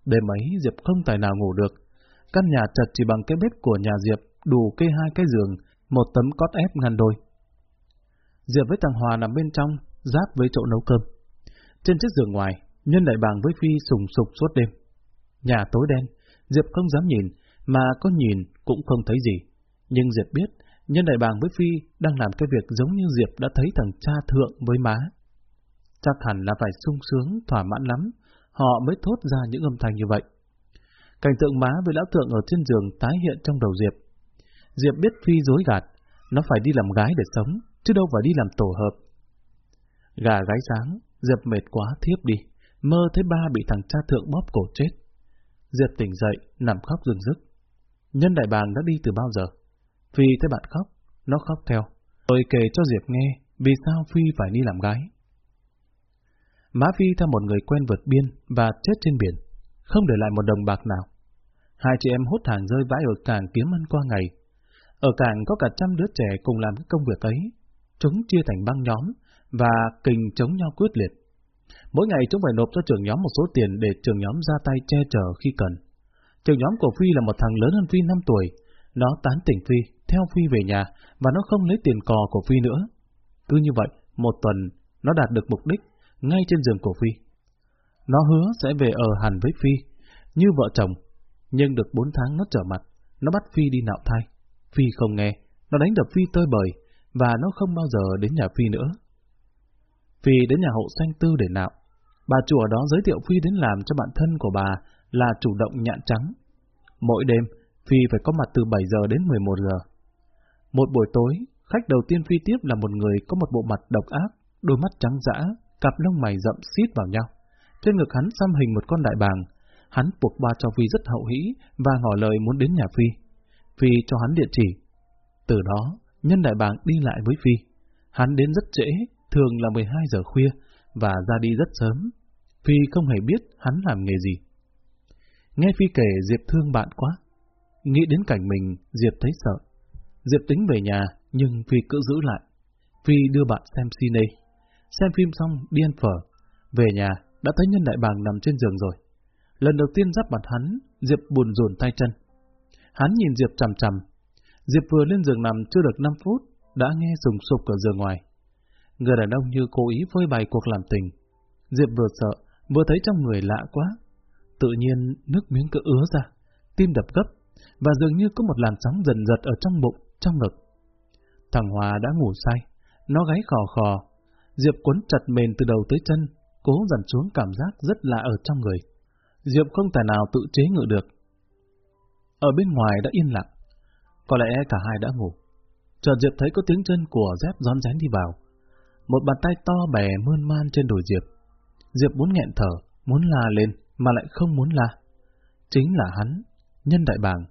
A: Đêm ấy Diệp không tài nào ngủ được. Căn nhà chật chỉ bằng cái bếp của nhà Diệp, đủ kê hai cái giường, một tấm cót ép ngăn đôi. Diệp với thằng Hòa nằm bên trong, giáp với chỗ nấu cơm. Trên chiếc giường ngoài, Nhân đại bàng với Phi sùng sục suốt đêm. Nhà tối đen, Diệp không dám nhìn, mà có nhìn cũng không thấy gì. Nhưng Diệp biết, Nhân đại bàng với Phi đang làm cái việc giống như Diệp đã thấy thằng cha thượng với má. Chắc hẳn là phải sung sướng, thỏa mãn lắm, họ mới thốt ra những âm thanh như vậy. Cảnh tượng má với lão thượng ở trên giường tái hiện trong đầu Diệp. Diệp biết Phi dối gạt, nó phải đi làm gái để sống, chứ đâu phải đi làm tổ hợp. Gà gái sáng, Diệp mệt quá thiếp đi, mơ thấy ba bị thằng cha thượng bóp cổ chết. Diệp tỉnh dậy, nằm khóc rừng rức. Nhân đại bàng đã đi từ bao giờ? Phi thấy bạn khóc, nó khóc theo. Tôi kể cho Diệp nghe vì sao Phi phải đi làm gái. Má Phi theo một người quen vượt biên và chết trên biển, không để lại một đồng bạc nào. Hai chị em hút hàng rơi vãi ở cảng kiếm ăn qua ngày. Ở cảng có cả trăm đứa trẻ cùng làm các công việc ấy. Chúng chia thành băng nhóm và kình chống nhau quyết liệt. Mỗi ngày chúng phải nộp cho trưởng nhóm một số tiền để trưởng nhóm ra tay che chở khi cần. Trưởng nhóm của Phi là một thằng lớn hơn Phi 5 tuổi. Nó tán tỉnh Phi, theo Phi về nhà và nó không lấy tiền cò của Phi nữa. Cứ như vậy, một tuần, nó đạt được mục đích ngay trên giường của Phi. Nó hứa sẽ về ở hẳn với Phi, như vợ chồng, nhưng được bốn tháng nó trở mặt, nó bắt Phi đi nạo thai. Phi không nghe, nó đánh đập Phi tơi bời, và nó không bao giờ đến nhà Phi nữa. Phi đến nhà hộ xanh tư để nạo. Bà chủ ở đó giới thiệu Phi đến làm cho bạn thân của bà là chủ động nhạn trắng. Mỗi đêm, Phi phải có mặt từ 7 giờ đến 11 giờ. Một buổi tối, khách đầu tiên Phi tiếp là một người có một bộ mặt độc ác, đôi mắt trắng dã, cặp lông mày rậm xít vào nhau. Trên ngực hắn xăm hình một con đại bàng. Hắn buộc ba cho Phi rất hậu hĩ và ngỏ lời muốn đến nhà Phi. Phi cho hắn địa chỉ. Từ đó, nhân đại bàng đi lại với Phi. Hắn đến rất trễ, thường là 12 giờ khuya, và ra đi rất sớm. Phi không hề biết hắn làm nghề gì. Nghe Phi kể Diệp thương bạn quá. Nghĩ đến cảnh mình, Diệp thấy sợ. Diệp tính về nhà, nhưng Phi cứ giữ lại. Phi đưa bạn xem cine. Xem phim xong, đi ăn phở. Về nhà, đã thấy nhân đại bàng nằm trên giường rồi. Lần đầu tiên giáp mặt hắn, Diệp buồn rồn tay chân. Hắn nhìn Diệp chằm chằm. Diệp vừa lên giường nằm chưa được 5 phút, đã nghe sùng sục ở giường ngoài. Người đàn ông như cố ý phơi bày cuộc làm tình. Diệp vừa sợ, vừa thấy trong người lạ quá. Tự nhiên nước miếng cứ ứa ra, tim đập gấp, và dường như có một làn sóng dần dật ở trong bụng, trong ngực. Thằng Hòa đã ngủ say, nó gáy khò khò. Diệp cuốn chặt mền từ đầu tới chân, cố dần xuống cảm giác rất lạ ở trong người. Diệp không thể nào tự chế ngự được. Ở bên ngoài đã yên lặng, có lẽ cả hai đã ngủ. Chợt Diệp thấy có tiếng chân của dép rón rén đi vào. Một bàn tay to bè mơn man trên đùi Diệp. Diệp muốn nghẹn thở, muốn la lên, mà lại không muốn la. Chính là hắn, nhân đại bàng.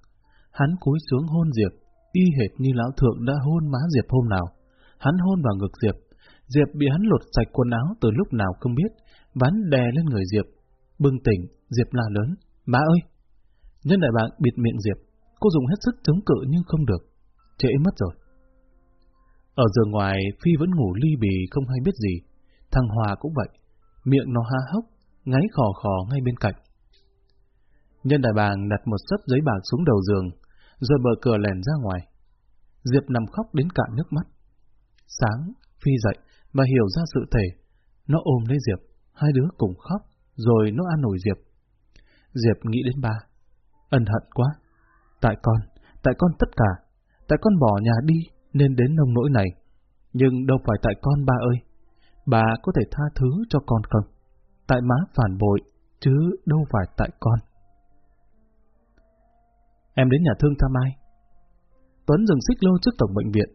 A: Hắn cúi xuống hôn Diệp, y hệt như lão thượng đã hôn má Diệp hôm nào. Hắn hôn vào ngực Diệp. Diệp bị hắn lột sạch quần áo từ lúc nào không biết, ván đè lên người Diệp. Bừng tỉnh, Diệp la lớn. Má ơi! Nhân đại bàng bịt miệng Diệp. Cô dùng hết sức chống cự nhưng không được. Trễ mất rồi. Ở giường ngoài, Phi vẫn ngủ ly bì không hay biết gì. Thằng Hòa cũng vậy. Miệng nó há hốc, ngáy khò khò ngay bên cạnh. Nhân đại bàng đặt một sấp giấy bạc xuống đầu giường, rồi mở cửa lèn ra ngoài. Diệp nằm khóc đến cạn nước mắt. Sáng, Phi dậy và hiểu ra sự thể. Nó ôm lấy Diệp, hai đứa cùng khóc, rồi nó an ủi Diệp. Diệp nghĩ đến ba. Ân hận quá. Tại con, tại con tất cả. Tại con bỏ nhà đi nên đến nông nỗi này. Nhưng đâu phải tại con ba ơi. Bà có thể tha thứ cho con không? Tại má phản bội, chứ đâu phải tại con. Em đến nhà thương thăm ai? Tuấn dừng xích lô trước cổng bệnh viện.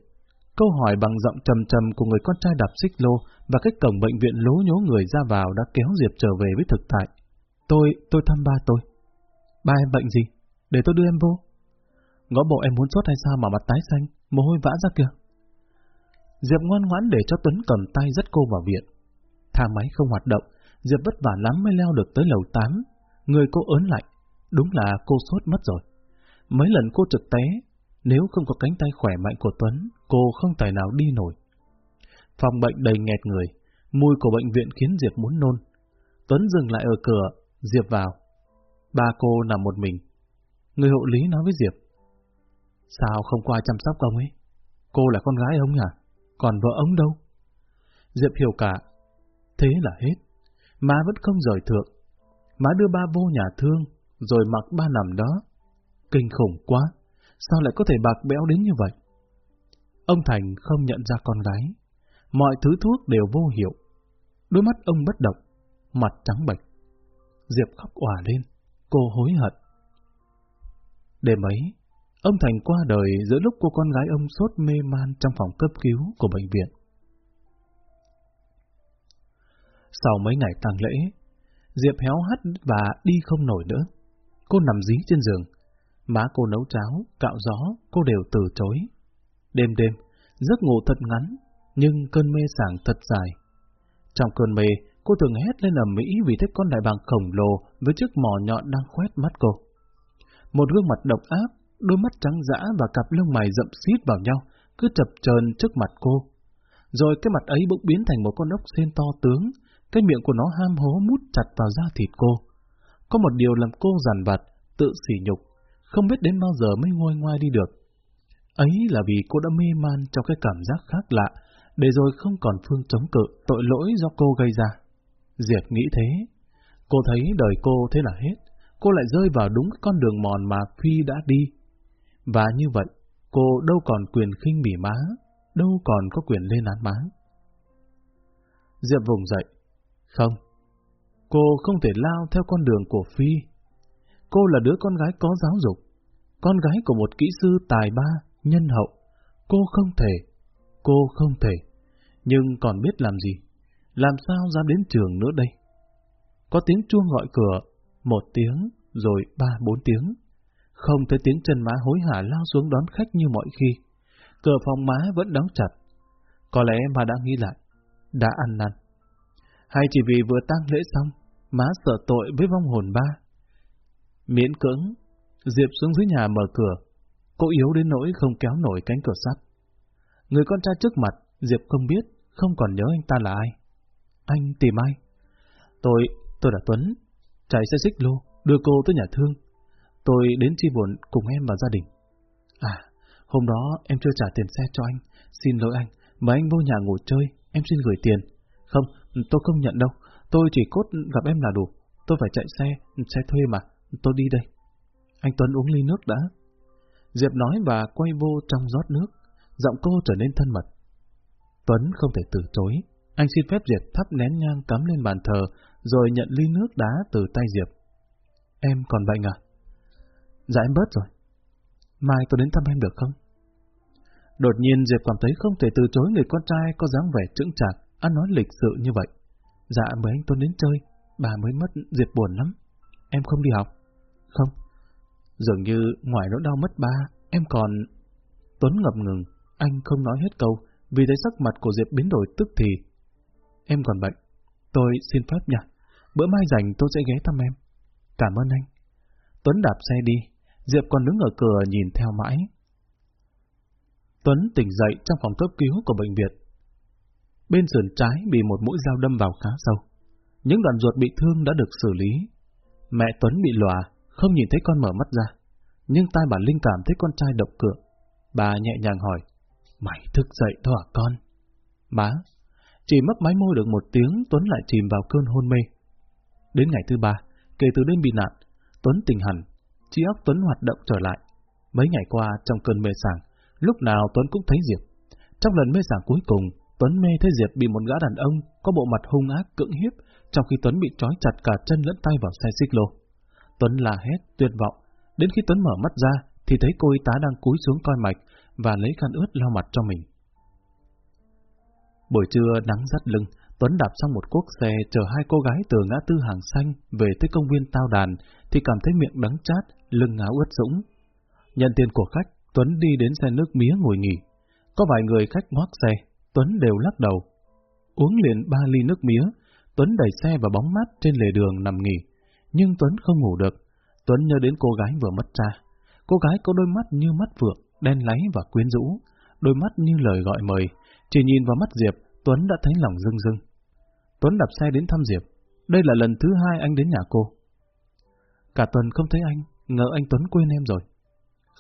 A: Câu hỏi bằng giọng trầm trầm của người con trai đạp xích lô và cách cổng bệnh viện lố nhố người ra vào đã kéo Diệp trở về với thực tại. Tôi, tôi thăm ba tôi. Ba em bệnh gì? Để tôi đưa em vô. Ngõ bộ em muốn sốt hay sao mà mặt tái xanh, mồ hôi vã ra kìa. Diệp ngoan ngoãn để cho Tuấn cầm tay dắt cô vào viện. Thang máy không hoạt động, Diệp vất vả lắm mới leo được tới lầu 8. Người cô ớn lạnh, đúng là cô sốt mất rồi. Mấy lần cô trực té, nếu không có cánh tay khỏe mạnh của Tuấn, cô không tài nào đi nổi. Phòng bệnh đầy nghẹt người, mùi của bệnh viện khiến Diệp muốn nôn. Tuấn dừng lại ở cửa, Diệp vào. Ba cô nằm một mình. Người hộ lý nói với Diệp. Sao không qua chăm sóc ông ấy? Cô là con gái ông à? Còn vợ ông đâu? Diệp hiểu cả. Thế là hết. Má vẫn không rời thượng. Má đưa ba vô nhà thương, rồi mặc ba nằm đó. Kinh khủng quá. Sao lại có thể bạc béo đến như vậy? Ông Thành không nhận ra con gái. Mọi thứ thuốc đều vô hiệu. Đôi mắt ông bất động, mặt trắng bệch. Diệp khóc òa lên, cô hối hận. Đêm ấy, ông Thành qua đời giữa lúc cô con gái ông sốt mê man trong phòng cấp cứu của bệnh viện. Sau mấy ngày tang lễ, Diệp héo hắt và đi không nổi nữa. Cô nằm dí trên giường. Má cô nấu cháo, cạo gió, cô đều từ chối. Đêm đêm, giấc ngủ thật ngắn, nhưng cơn mê sảng thật dài. Trong cơn mê, cô thường hét lên ở mỹ vì thích con đại bàng khổng lồ với chiếc mỏ nhọn đang khoét mắt cô. Một gương mặt độc ác, đôi mắt trắng dã và cặp lông mày rậm xít vào nhau, cứ chập chờn trước mặt cô. Rồi cái mặt ấy bỗng biến thành một con ốc sen to tướng, cái miệng của nó ham hố mút chặt vào da thịt cô. Có một điều làm cô giàn vặt, tự sỉ nhục, không biết đến bao giờ mới ngôi ngoai đi được. Ấy là vì cô đã mê man trong cái cảm giác khác lạ, để rồi không còn phương chống cự tội lỗi do cô gây ra. Diệp nghĩ thế. Cô thấy đời cô thế là hết. Cô lại rơi vào đúng con đường mòn mà Phi đã đi. Và như vậy, cô đâu còn quyền khinh bỉ má, đâu còn có quyền lên án má. Diệp vùng dậy. Không, cô không thể lao theo con đường của Phi. Cô là đứa con gái có giáo dục, con gái của một kỹ sư tài ba, nhân hậu. Cô không thể, cô không thể, nhưng còn biết làm gì? Làm sao dám đến trường nữa đây? Có tiếng chuông gọi cửa, một tiếng, rồi ba bốn tiếng. Không thấy tiếng chân má hối hả lao xuống đón khách như mọi khi. Cửa phòng má vẫn đóng chặt. Có lẽ má đã nghĩ lại, đã ăn năn. Hay chỉ vì vừa tang lễ xong, má sợ tội với vong hồn ba. Miễn cưỡng, Diệp xuống dưới nhà mở cửa. Cô yếu đến nỗi không kéo nổi cánh cửa sắt. Người con trai trước mặt, Diệp không biết, không còn nhớ anh ta là ai. Anh tìm ai? Tôi, tôi là Tuấn. Chạy xe xích lô, đưa cô tới nhà thương. Tôi đến chi buồn cùng em và gia đình. À, hôm đó em chưa trả tiền xe cho anh. Xin lỗi anh, mà anh vô nhà ngủ chơi, em xin gửi tiền. Không, tôi không nhận đâu. tôi chỉ cốt gặp em là đủ. Tôi phải chạy xe, xe thuê mà. Tôi đi đây. Anh Tuấn uống ly nước đã. Diệp nói và quay vô trong rót nước. Giọng cô trở nên thân mật. Tuấn không thể từ chối. Anh xin phép Diệp thắp nén nhang cắm lên bàn thờ, rồi nhận ly nước đá từ tay Diệp. Em còn bệnh à? Dạ em bớt rồi. Mai tôi đến thăm em được không? Đột nhiên Diệp cảm thấy không thể từ chối người con trai có dáng vẻ trững chạc, ăn nói lịch sự như vậy. Dạ mời anh Tuấn đến chơi, bà mới mất Diệp buồn lắm. Em không đi học? Không. Dường như ngoài nỗi đau mất ba, em còn... Tuấn ngập ngừng, anh không nói hết câu, vì thấy sắc mặt của Diệp biến đổi tức thì. Em còn bệnh. Tôi xin phép nha. Bữa mai rảnh tôi sẽ ghé thăm em. Cảm ơn anh. Tuấn đạp xe đi. Diệp còn đứng ở cửa nhìn theo mãi. Tuấn tỉnh dậy trong phòng cấp cứu của bệnh viện. Bên sườn trái bị một mũi dao đâm vào khá sâu. Những đoạn ruột bị thương đã được xử lý. Mẹ Tuấn bị lòa, không nhìn thấy con mở mắt ra. Nhưng tai bà Linh cảm thấy con trai động cửa. Bà nhẹ nhàng hỏi, Mày thức dậy thôi à con? Má, chỉ mất máy môi được một tiếng Tuấn lại chìm vào cơn hôn mê. Đến ngày thứ ba, kể từ đêm bị nạn, Tuấn tỉnh hẳn, trí óc Tuấn hoạt động trở lại. Mấy ngày qua trong cơn mê sảng, lúc nào Tuấn cũng thấy Diệp. Trong lần mê sảng cuối cùng, Tuấn mê thấy Diệp bị một gã đàn ông có bộ mặt hung ác cưỡng hiếp, trong khi Tuấn bị trói chặt cả chân lẫn tay vào xe xích lô. Tuấn la hét, tuyệt vọng. Đến khi Tuấn mở mắt ra, thì thấy cô y tá đang cúi xuống coi mạch và lấy khăn ướt lau mặt cho mình. Buổi trưa nắng rất lưng, Tuấn đạp xong một cuốc xe chở hai cô gái từ ngã tư hàng xanh về tới công viên Tao Đàn thì cảm thấy miệng đắng chát, lưng áo ướt sũng. Nhận tiền của khách, Tuấn đi đến xe nước mía ngồi nghỉ. Có vài người khách ngoác xe, Tuấn đều lắc đầu. Uống liền ba ly nước mía, Tuấn đẩy xe vào bóng mát trên lề đường nằm nghỉ. Nhưng Tuấn không ngủ được. Tuấn nhớ đến cô gái vừa mất cha. Cô gái có đôi mắt như mắt vượng, đen láy và quyến rũ. Đôi mắt như lời gọi mời. Chỉ nhìn vào mắt Diệp, Tuấn đã thấy lòng rưng rưng. Tuấn đạp xe đến thăm Diệp. Đây là lần thứ hai anh đến nhà cô. Cả tuần không thấy anh, ngờ anh Tuấn quên em rồi.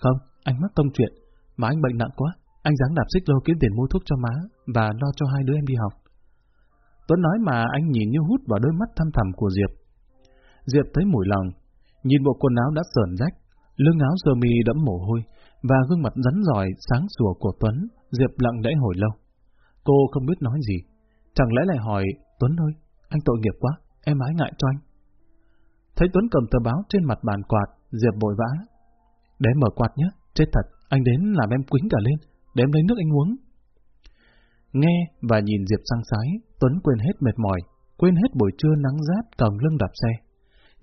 A: Không, anh mắc tông chuyện, mà anh bệnh nặng quá. Anh dáng đạp xích lô kiếm tiền mua thuốc cho má và lo cho hai đứa em đi học. Tuấn nói mà anh nhìn như hút vào đôi mắt thăm thẳm của Diệp. Diệp thấy mùi lòng, nhìn bộ quần áo đã sờn rách, lưng áo sơ mi đẫm mồ hôi và gương mặt rắn giỏi sáng sủa của Tuấn, Diệp lặng lẽ hồi lâu. Cô không biết nói gì, chẳng lẽ lại hỏi, Tuấn ơi, anh tội nghiệp quá, em ái ngại cho anh. Thấy Tuấn cầm tờ báo trên mặt bàn quạt, Diệp vội vã. Để mở quạt nhé, chết thật, anh đến làm em quính cả lên, để em lấy nước anh uống. Nghe và nhìn Diệp sang sái, Tuấn quên hết mệt mỏi, quên hết buổi trưa nắng rát cầm lưng đạp xe.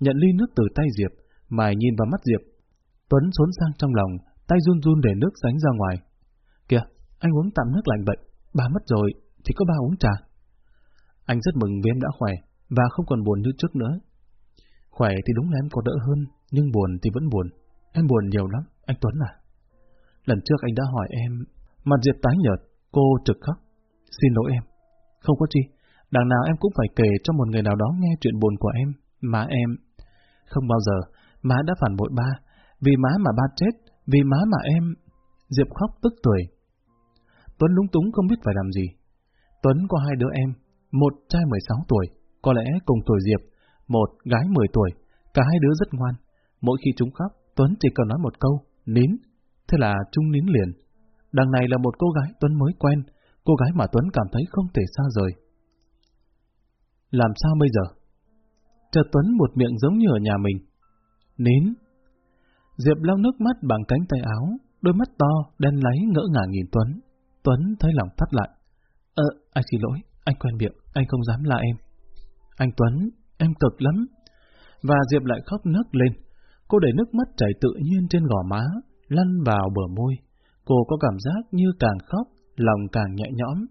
A: Nhận ly nước từ tay Diệp, mài nhìn vào mắt Diệp. Tuấn xốn sang trong lòng, tay run run để nước sánh ra ngoài. Kìa, anh uống tạm nước lạnh bệnh, bà mất rồi, thì có ba uống trà. Anh rất mừng vì em đã khỏe, và không còn buồn như trước nữa. Khỏe thì đúng là em có đỡ hơn, nhưng buồn thì vẫn buồn. Em buồn nhiều lắm, anh Tuấn à. Lần trước anh đã hỏi em, mặt Diệp tái nhợt, cô trực khóc. Xin lỗi em. Không có chi, đằng nào em cũng phải kể cho một người nào đó nghe chuyện buồn của em, mà em... Không bao giờ, má đã phản bội ba, vì má mà ba chết, vì má mà em... Diệp khóc tức tuổi. Tuấn lúng túng không biết phải làm gì. Tuấn có hai đứa em, một trai 16 tuổi, có lẽ cùng tuổi Diệp, một gái 10 tuổi, cả hai đứa rất ngoan. Mỗi khi chúng khóc, Tuấn chỉ cần nói một câu, nín, thế là chúng nín liền. Đằng này là một cô gái Tuấn mới quen, cô gái mà Tuấn cảm thấy không thể xa rời. Làm sao bây giờ? Chợt Tuấn một miệng giống như ở nhà mình. Nín. Diệp lau nước mắt bằng cánh tay áo, đôi mắt to, đen láy ngỡ ngàng nhìn Tuấn. Tuấn thấy lòng thắt lại. Ờ, anh xin lỗi, anh quen miệng, anh không dám la em. Anh Tuấn, em cực lắm. Và Diệp lại khóc nấc lên. Cô để nước mắt chảy tự nhiên trên gò má, lăn vào bờ môi. Cô có cảm giác như càng khóc, lòng càng nhẹ nhõm.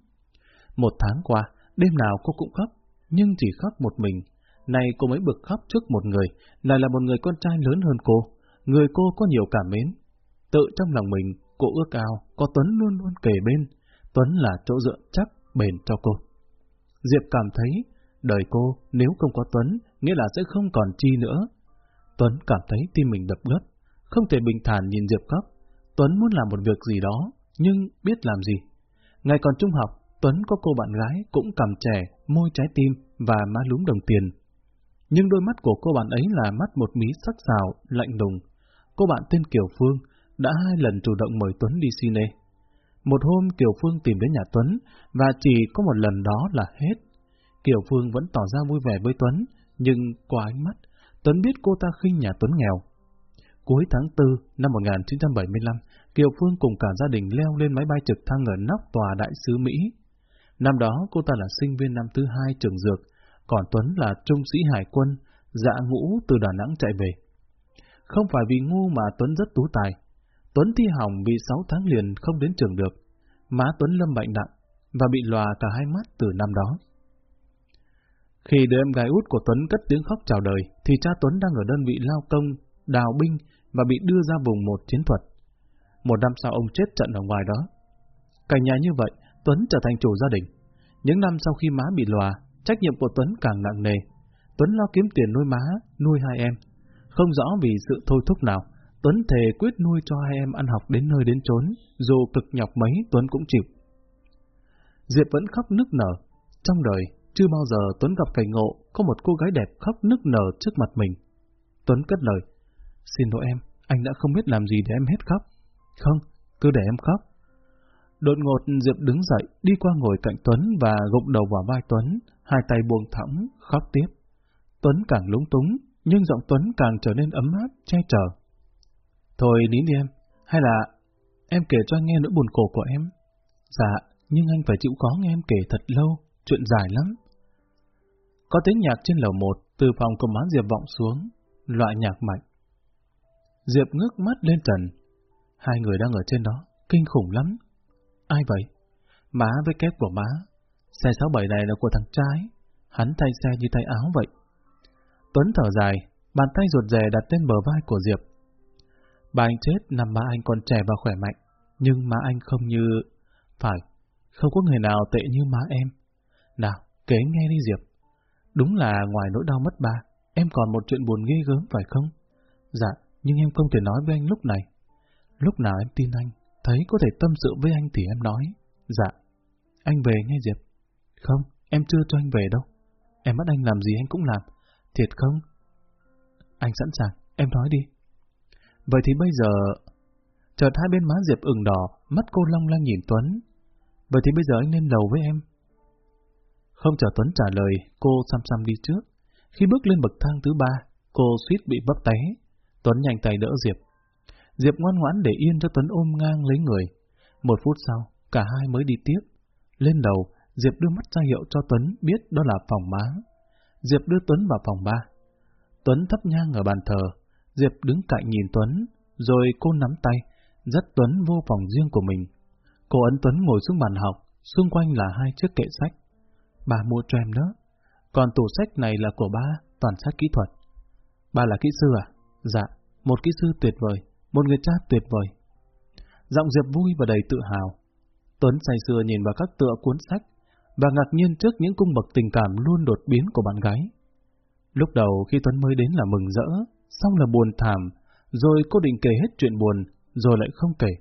A: Một tháng qua, đêm nào cô cũng khóc, nhưng chỉ khóc một mình. Này cô mới bực khóc trước một người, lại là một người con trai lớn hơn cô, người cô có nhiều cảm mến. Tự trong lòng mình, cô ước ao, có Tuấn luôn luôn kề bên. Tuấn là chỗ dựa chắc, bền cho cô. Diệp cảm thấy, đời cô nếu không có Tuấn, nghĩa là sẽ không còn chi nữa. Tuấn cảm thấy tim mình đập gấp, không thể bình thản nhìn Diệp khóc. Tuấn muốn làm một việc gì đó, nhưng biết làm gì. Ngày còn trung học, Tuấn có cô bạn gái cũng cầm trẻ, môi trái tim và má lúm đồng tiền. Nhưng đôi mắt của cô bạn ấy là mắt một mí sắc sảo, lạnh lùng. Cô bạn tên Kiều Phương đã hai lần chủ động mời Tuấn đi cine. Một hôm Kiều Phương tìm đến nhà Tuấn và chỉ có một lần đó là hết. Kiều Phương vẫn tỏ ra vui vẻ với Tuấn, nhưng qua ánh mắt, Tuấn biết cô ta khinh nhà Tuấn nghèo. Cuối tháng 4 năm 1975, Kiều Phương cùng cả gia đình leo lên máy bay trực thăng ở nóc tòa đại sứ Mỹ. Năm đó cô ta là sinh viên năm thứ hai trường dược, còn Tuấn là trung sĩ hải quân, dạ ngũ từ Đà Nẵng chạy về. Không phải vì ngu mà Tuấn rất tú tài. Tuấn thi hỏng bị 6 tháng liền không đến trường được. Má Tuấn lâm bệnh nặng và bị lòa cả hai mắt từ năm đó. Khi đứa em gái út của Tuấn cất tiếng khóc chào đời, thì cha Tuấn đang ở đơn vị lao công, đào binh và bị đưa ra vùng một chiến thuật. Một năm sau ông chết trận ở ngoài đó. Cả nhà như vậy, Tuấn trở thành chủ gia đình. Những năm sau khi má bị lòa, trách nhiệm của Tuấn càng nặng nề. Tuấn lo kiếm tiền nuôi má, nuôi hai em. Không rõ vì sự thôi thúc nào, Tuấn thề quyết nuôi cho hai em ăn học đến nơi đến chốn, dù cực nhọc mấy Tuấn cũng chịu. Diệp vẫn khóc nức nở. Trong đời, chưa bao giờ Tuấn gặp cảnh ngộ có một cô gái đẹp khóc nức nở trước mặt mình. Tuấn cất lời. Xin lỗi em, anh đã không biết làm gì để em hết khóc. Không, cứ để em khóc. Đột ngột Diệp đứng dậy, đi qua ngồi cạnh Tuấn và gục đầu vào vai Tuấn, hai tay buông thõng, khóc tiếp. Tuấn càng lúng túng, nhưng giọng Tuấn càng trở nên ấm áp, che chở. Thôi nín đi em, hay là em kể cho anh nghe nỗi buồn khổ của em? Dạ, nhưng anh phải chịu khó nghe em kể thật lâu, chuyện dài lắm. Có tiếng nhạc trên lầu một, từ phòng của má Diệp vọng xuống, loại nhạc mạnh. Diệp ngước mắt lên trần. Hai người đang ở trên đó, kinh khủng lắm. Ai vậy? Má với kép của má. Xe 67 này là của thằng trai. Hắn thay xe như thay áo vậy. Tuấn thở dài, bàn tay ruột rè đặt lên bờ vai của Diệp. Bà anh chết nằm má anh còn trẻ và khỏe mạnh, nhưng má anh không như... Phải, không có người nào tệ như má em. Nào, kể nghe đi Diệp. Đúng là ngoài nỗi đau mất ba, em còn một chuyện buồn ghê gớm phải không? Dạ, nhưng em không thể nói với anh lúc này. Lúc nào em tin anh, thấy có thể tâm sự với anh thì em nói. Dạ, anh về nghe Diệp. Không, em chưa cho anh về đâu. Em bắt anh làm gì anh cũng làm. Thiệt không? Anh sẵn sàng, em nói đi. Vậy thì bây giờ... Chợt hai bên má Diệp ửng đỏ, mắt cô long lanh nhìn Tuấn. Vậy thì bây giờ anh lên lầu với em. Không chờ Tuấn trả lời, cô xăm xăm đi trước. Khi bước lên bậc thang thứ ba, cô suýt bị bấp té. Tuấn nhanh tay đỡ Diệp. Diệp ngoan ngoãn để yên cho Tuấn ôm ngang lấy người. Một phút sau, cả hai mới đi tiếp. Lên đầu, Diệp đưa mắt ra hiệu cho Tuấn biết đó là phòng má. Diệp đưa Tuấn vào phòng ba. Tuấn thấp nhang ở bàn thờ. Diệp đứng cạnh nhìn Tuấn, rồi cô nắm tay, dắt Tuấn vô phòng riêng của mình. Cô ấn Tuấn ngồi xuống bàn học, xung quanh là hai chiếc kệ sách. Bà mua cho em đó. Còn tủ sách này là của ba, toàn sách kỹ thuật. Ba là kỹ sư à? Dạ, một kỹ sư tuyệt vời, một người cha tuyệt vời. Giọng Diệp vui và đầy tự hào. Tuấn say sưa nhìn vào các tựa cuốn sách và ngạc nhiên trước những cung bậc tình cảm luôn đột biến của bạn gái. Lúc đầu khi Tuấn mới đến là mừng rỡ, xong là buồn thảm, rồi cô định kể hết chuyện buồn, rồi lại không kể.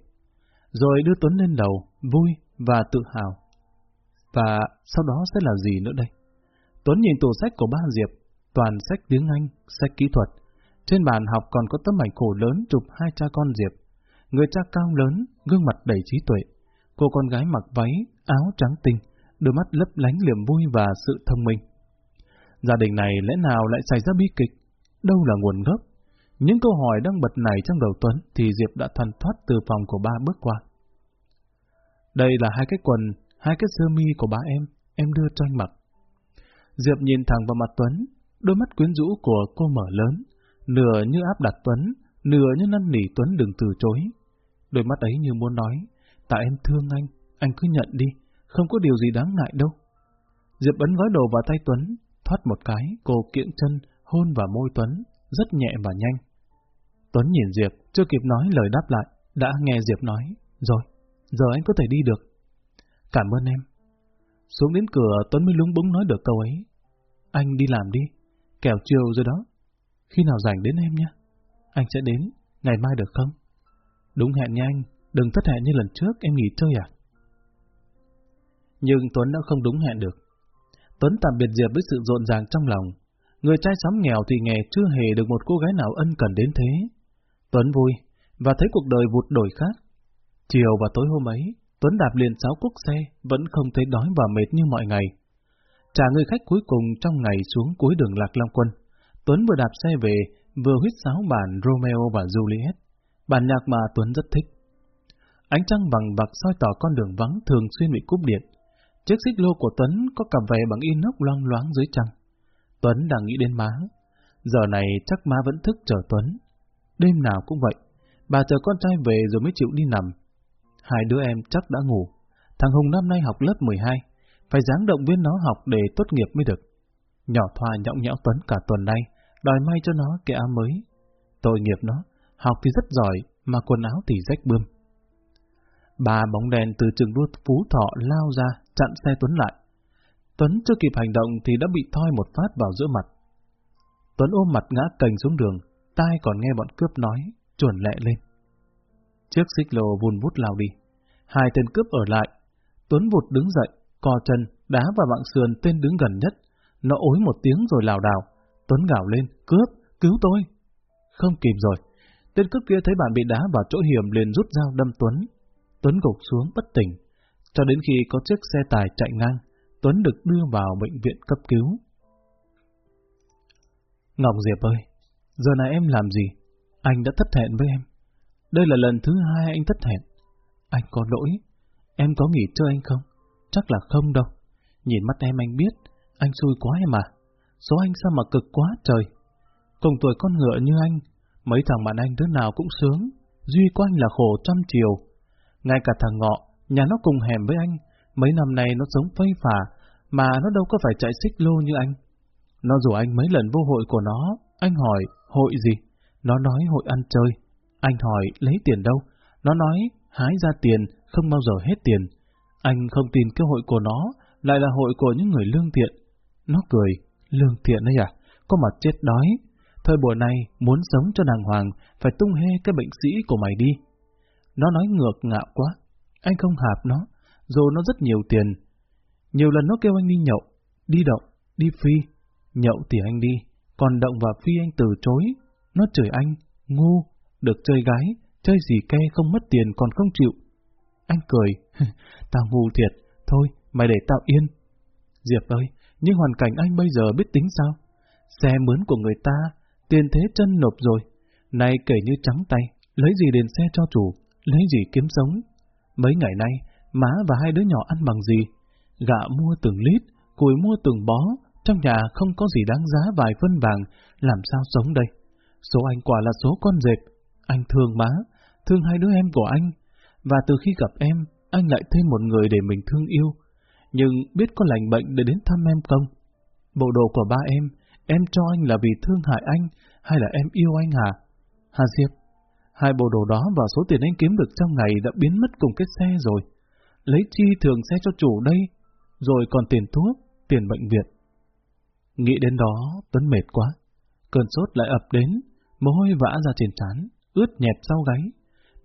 A: Rồi đưa Tuấn lên đầu, vui và tự hào. Và sau đó sẽ là gì nữa đây? Tuấn nhìn tủ sách của ba Diệp, toàn sách tiếng Anh, sách kỹ thuật. Trên bàn học còn có tấm ảnh khổ lớn chụp hai cha con Diệp. Người cha cao lớn, gương mặt đầy trí tuệ. Cô con gái mặc váy, áo trắng tinh, đôi mắt lấp lánh niềm vui và sự thông minh. Gia đình này lẽ nào lại xảy ra bi kịch? Đâu là nguồn gốc? Những câu hỏi đang bật này trong đầu Tuấn thì Diệp đã thoăn thoát từ phòng của ba bước qua. Đây là hai cái quần, hai cái sơ mi của ba em, em đưa cho anh mặc. Diệp nhìn thẳng vào mặt Tuấn, đôi mắt quyến rũ của cô mở lớn, nửa như áp đặt Tuấn, nửa như năn nỉ Tuấn đừng từ chối. Đôi mắt ấy như muốn nói, tại em thương anh, anh cứ nhận đi, không có điều gì đáng ngại đâu. Diệp ấn gói đồ vào tay Tuấn, thoát một cái, cô kiễng chân, hôn vào môi Tuấn, rất nhẹ và nhanh. Tuấn nhìn Diệp, chưa kịp nói lời đáp lại, đã nghe Diệp nói, rồi, giờ anh có thể đi được. Cảm ơn em. Xuống đến cửa, Tuấn mới lúng búng nói được câu ấy. Anh đi làm đi, kẻo chiều rồi đó. Khi nào rảnh đến em nhé. Anh sẽ đến, ngày mai được không? Đúng hẹn nha anh, đừng thất hẹn như lần trước em nghỉ chơi à? Nhưng Tuấn đã không đúng hẹn được. Tuấn tạm biệt Diệp với sự rộn ràng trong lòng. Người trai xóm nghèo thì nghề chưa hề được một cô gái nào ân cần đến thế. Tuấn vui, và thấy cuộc đời vụt đổi khác. Chiều và tối hôm ấy, Tuấn đạp liền sáu cúc xe, vẫn không thấy đói và mệt như mọi ngày. Trả người khách cuối cùng trong ngày xuống cuối đường Lạc Long Quân. Tuấn vừa đạp xe về, vừa huýt sáo bản Romeo và Juliet, bản nhạc mà Tuấn rất thích. Ánh trăng bằng bạc soi tỏ con đường vắng thường xuyên bị cúp điện. Chiếc xích lô của Tuấn có cặp vẻ bằng inox loang loáng dưới trăng. Tuấn đang nghĩ đến má. Giờ này chắc má vẫn thức chờ Tuấn. Đêm nào cũng vậy. Bà chờ con trai về rồi mới chịu đi nằm. Hai đứa em chắc đã ngủ. Thằng Hùng năm nay học lớp 12. Phải dáng động viên nó học để tốt nghiệp mới được. Nhỏ Thoa nhõng nhẽo Tuấn cả tuần nay, đòi may cho nó cái áo mới. Tội nghiệp nó, học thì rất giỏi, mà quần áo thì rách bươm. Ba bóng đèn từ trường đua Phú Thọ lao ra, chặn xe Tuấn lại. Tuấn chưa kịp hành động thì đã bị thoi một phát vào giữa mặt. Tuấn ôm mặt ngã cành xuống đường, tai còn nghe bọn cướp nói, chuẩn lẹ lên. Chiếc xích lô vùn vút lao đi. Hai tên cướp ở lại. Tuấn vụt đứng dậy, co chân, đá vào mạng sườn tên đứng gần nhất. Nó ối một tiếng rồi lảo đảo. Tuấn gào lên, cướp, cứu tôi. Không kịp rồi. Tên cướp kia thấy bạn bị đá vào chỗ hiểm liền rút dao đâm Tuấn. Tuấn gục xuống bất tỉnh. Cho đến khi có chiếc xe tải chạy ngang, Tuấn được đưa vào bệnh viện cấp cứu. Ngọc Diệp ơi, giờ này em làm gì? Anh đã thất hẹn với em. Đây là lần thứ hai anh thất hẹn. Anh có lỗi. Em có nghỉ chơi anh không? Chắc là không đâu. Nhìn mắt em anh biết, anh xui quá em à. Số anh sao mà cực quá trời. Cùng tuổi con ngựa như anh, mấy thằng bạn anh đứa nào cũng sướng. Duy có anh là khổ trăm chiều. Ngay cả thằng ngọ, nhà nó cùng hẻm với anh. Mấy năm nay nó sống phây phà, mà nó đâu có phải chạy xích lô như anh. Nó rủ anh mấy lần vô hội của nó, anh hỏi, hội gì? Nó nói hội ăn chơi. Anh hỏi lấy tiền đâu? Nó nói hái ra tiền, không bao giờ hết tiền. Anh không tin cái hội của nó lại là hội của những người lương thiện. Nó cười, lương thiện ấy à? Có mặt chết đói. Thời buổi này, muốn sống cho đàng hoàng, phải tung hê cái bệnh sĩ của mày đi. Nó nói ngược ngạo quá. Anh không hạp nó, dù nó rất nhiều tiền. Nhiều lần nó kêu anh đi nhậu, đi động, đi phi. Nhậu thì anh đi, còn động và phi anh từ chối. Nó chửi anh, ngu, được chơi gái, chơi gì ke không mất tiền còn không chịu. Anh cười, <laughs> tao ngu thiệt, thôi, mày để tao yên. Diệp ơi, nhưng hoàn cảnh anh bây giờ biết tính sao? Xe mướn của người ta, tiền thế chân nộp rồi. Nay kể như trắng tay, lấy gì đền xe cho chủ, lấy gì kiếm sống. Mấy ngày nay, má và hai đứa nhỏ ăn bằng gì? Gạ mua từng lít, củi mua từng bó, trong nhà không có gì đáng giá vài phân vàng, làm sao sống đây? Số anh quả là số con dẹp, anh thương má, thương hai đứa em của anh, và từ khi gặp em, anh lại thêm một người để mình thương yêu. Nhưng biết có lành bệnh để đến thăm em không? Bộ đồ của ba em, em cho anh là vì thương hại anh, hay là em yêu anh hả? Hà Diệp, hai bộ đồ đó và số tiền anh kiếm được trong ngày đã biến mất cùng cái xe rồi. Lấy chi thường xe cho chủ đây, rồi còn tiền thuốc, tiền bệnh viện. Nghĩ đến đó, Tuấn mệt quá. Cơn sốt lại ập đến, mồ hôi vã ra trên trán ướt nhẹp sau gáy,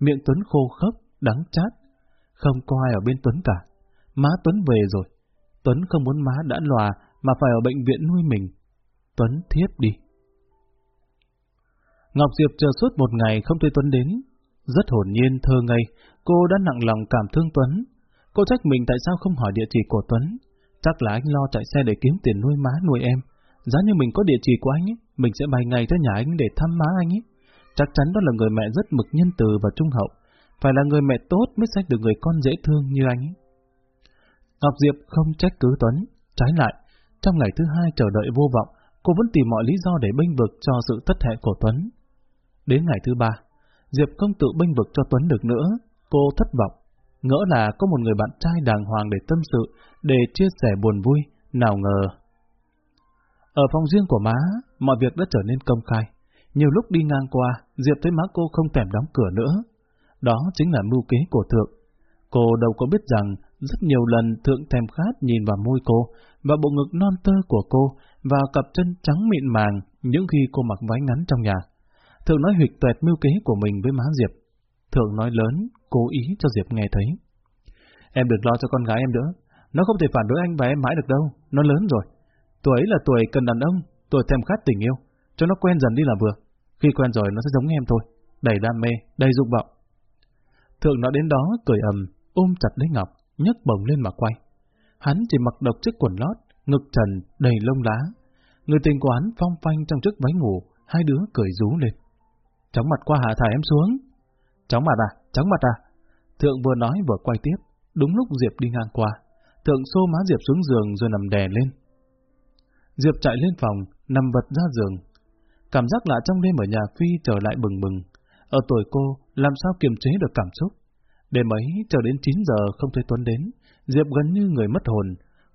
A: miệng Tuấn khô khốc, đắng chát. Không có ai ở bên Tuấn cả. Má Tuấn về rồi. Tuấn không muốn má đã lòa mà phải ở bệnh viện nuôi mình. Tuấn thiếp đi. Ngọc Diệp chờ suốt một ngày không thấy Tuấn đến. Rất hồn nhiên, thơ ngây, cô đã nặng lòng cảm thương Tuấn. Cô trách mình tại sao không hỏi địa chỉ của Tuấn. Chắc là anh lo chạy xe để kiếm tiền nuôi má nuôi em. Giá như mình có địa chỉ của anh ấy, mình sẽ bay ngay tới nhà anh để thăm má anh ấy. Chắc chắn đó là người mẹ rất mực nhân từ và trung hậu. Phải là người mẹ tốt mới sách được người con dễ thương như anh ấy. Ngọc Diệp không trách cứ Tuấn. Trái lại, trong ngày thứ hai chờ đợi vô vọng, cô vẫn tìm mọi lý do để bênh vực cho sự thất hẹn của Tuấn. Đến ngày thứ ba, Diệp không tự bênh vực cho Tuấn được nữa. Cô thất vọng. Ngỡ là có một người bạn trai đàng hoàng để tâm sự, để chia sẻ buồn vui, nào ngờ. Ở phòng riêng của má, mọi việc đã trở nên công khai. Nhiều lúc đi ngang qua, Diệp thấy má cô không thèm đóng cửa nữa. Đó chính là mưu kế của Thượng. Cô đâu có biết rằng rất nhiều lần Thượng thèm khát nhìn vào môi cô và bộ ngực non tơ của cô và cặp chân trắng mịn màng những khi cô mặc váy ngắn trong nhà. Thượng nói huyệt tuệt mưu kế của mình với má Diệp. Thượng nói lớn, cố ý cho Diệp nghe thấy. Em đừng lo cho con gái em nữa. Nó không thể phản đối anh và em mãi được đâu, nó lớn rồi. Tuổi ấy là tuổi cần đàn ông, tuổi thèm khát tình yêu, cho nó quen dần đi là vừa. Khi quen rồi nó sẽ giống em thôi, đầy đam mê, đầy dục vọng. Thượng nói đến đó, cười ầm, ôm chặt lấy Ngọc, nhấc bồng lên mà quay. Hắn chỉ mặc độc chiếc quần lót, ngực trần, đầy lông lá. Người tình của hắn phong phanh trong chiếc váy ngủ, hai đứa cười rú lên. Chóng mặt qua hạ thả em xuống. Chóng mặt à, chóng mặt à. Thượng vừa nói vừa quay tiếp, đúng lúc Diệp đi ngang qua. Thượng xô má Diệp xuống giường rồi nằm đè lên. Diệp chạy lên phòng, nằm vật ra giường. Cảm giác lạ trong đêm ở nhà Phi trở lại bừng bừng. Ở tuổi cô, làm sao kiềm chế được cảm xúc? Đêm ấy, chờ đến 9 giờ không thấy Tuấn đến, Diệp gần như người mất hồn.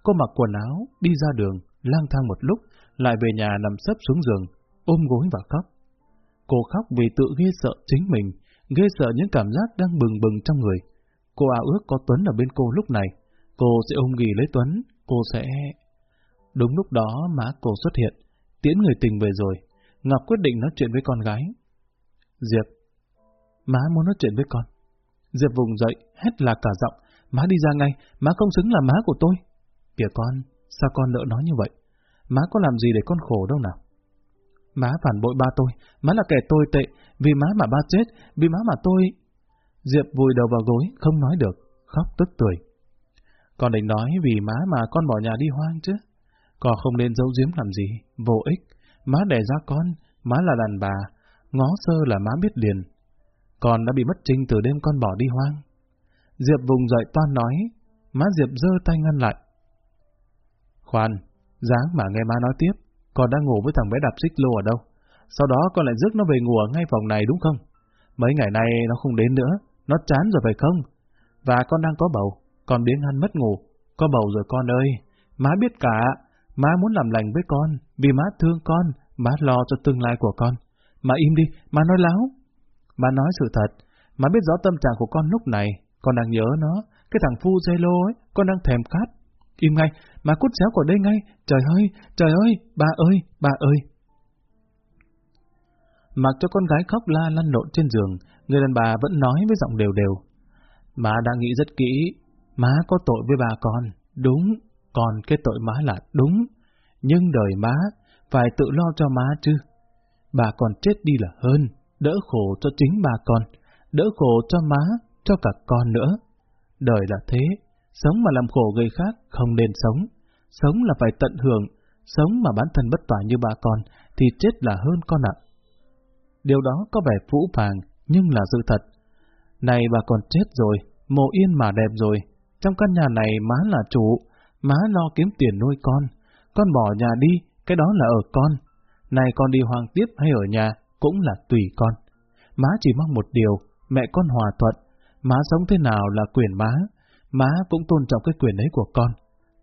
A: Cô mặc quần áo, đi ra đường, lang thang một lúc, lại về nhà nằm sấp xuống giường, ôm gối và khóc. Cô khóc vì tự ghê sợ chính mình, ghê sợ những cảm giác đang bừng bừng trong người. Cô ảo ước có Tuấn ở bên cô lúc này. Cô sẽ ôm ghì lấy Tuấn, cô sẽ... Đúng lúc đó má cô xuất hiện, tiễn người tình về rồi. Ngọc quyết định nói chuyện với con gái. Diệp, má muốn nói chuyện với con. Diệp vùng dậy, hét là cả giọng. Má đi ra ngay, má không xứng là má của tôi. Kìa con, sao con lỡ nói như vậy? Má có làm gì để con khổ đâu nào? Má phản bội ba tôi, má là kẻ tôi tệ, vì má mà ba chết, vì má mà tôi... Diệp vùi đầu vào gối, không nói được, khóc tức tuổi. Con định nói vì má mà con bỏ nhà đi hoang chứ. Con không nên giấu giếm làm gì, vô ích. Má đẻ ra con, má là đàn bà, ngó sơ là má biết liền. Con đã bị mất trinh từ đêm con bỏ đi hoang. Diệp vùng dậy toan nói, má Diệp giơ tay ngăn lại. Khoan, dáng mà nghe má nói tiếp, con đang ngủ với thằng bé đạp xích lô ở đâu? Sau đó con lại rước nó về ngủ ở ngay phòng này đúng không? Mấy ngày nay nó không đến nữa, nó chán rồi phải không? Và con đang có bầu, con biến ăn mất ngủ. Có bầu rồi con ơi, má biết cả, má muốn làm lành với con, vì má thương con, má lo cho tương lai của con. Má im đi, má nói láo. Má nói sự thật, má biết rõ tâm trạng của con lúc này, con đang nhớ nó, cái thằng phu dây lô ấy, con đang thèm khát. Im ngay, má cút xéo khỏi đây ngay, trời ơi, trời ơi, bà ơi, bà ơi. Mặc cho con gái khóc la lăn lộn trên giường, người đàn bà vẫn nói với giọng đều đều. Má đang nghĩ rất kỹ, má có tội với bà con, đúng, còn cái tội má là đúng, nhưng đời má phải tự lo cho má chứ. Bà còn chết đi là hơn, đỡ khổ cho chính bà con, đỡ khổ cho má, cho cả con nữa. Đời là thế, sống mà làm khổ người khác không nên sống, sống là phải tận hưởng, sống mà bản thân bất tỏa như bà con thì chết là hơn con ạ. Điều đó có vẻ phũ phàng, nhưng là sự thật. Này bà còn chết rồi, mồ yên mà đẹp rồi, trong căn nhà này má là chủ, má lo kiếm tiền nuôi con, con bỏ nhà đi, cái đó là ở con. Này con đi hoàng tiếp hay ở nhà, cũng là tùy con. Má chỉ mong một điều, mẹ con hòa thuận, má sống thế nào là quyền má, má cũng tôn trọng cái quyền ấy của con.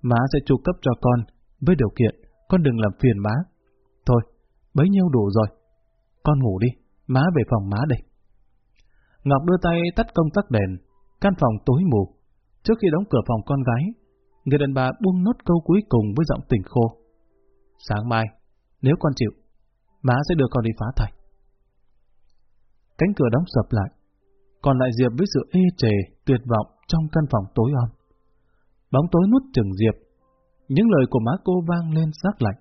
A: Má sẽ chu cấp cho con, với điều kiện, con đừng làm phiền má. Thôi, bấy nhiêu đủ rồi. Con ngủ đi, má về phòng má đây. Ngọc đưa tay tắt công tắc đèn, căn phòng tối mù. Trước khi đóng cửa phòng con gái, người đàn bà buông nốt câu cuối cùng với giọng tình khô. Sáng mai, nếu con chịu, má sẽ đưa con đi phá thành. Cánh cửa đóng sập lại, còn lại Diệp với sự ê chề, tuyệt vọng trong căn phòng tối om. Bóng tối nuốt chừng Diệp, những lời của má cô vang lên sắc lạnh.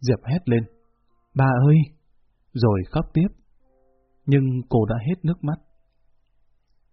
A: Diệp hét lên, bà ơi, rồi khóc tiếp. Nhưng cô đã hết nước mắt.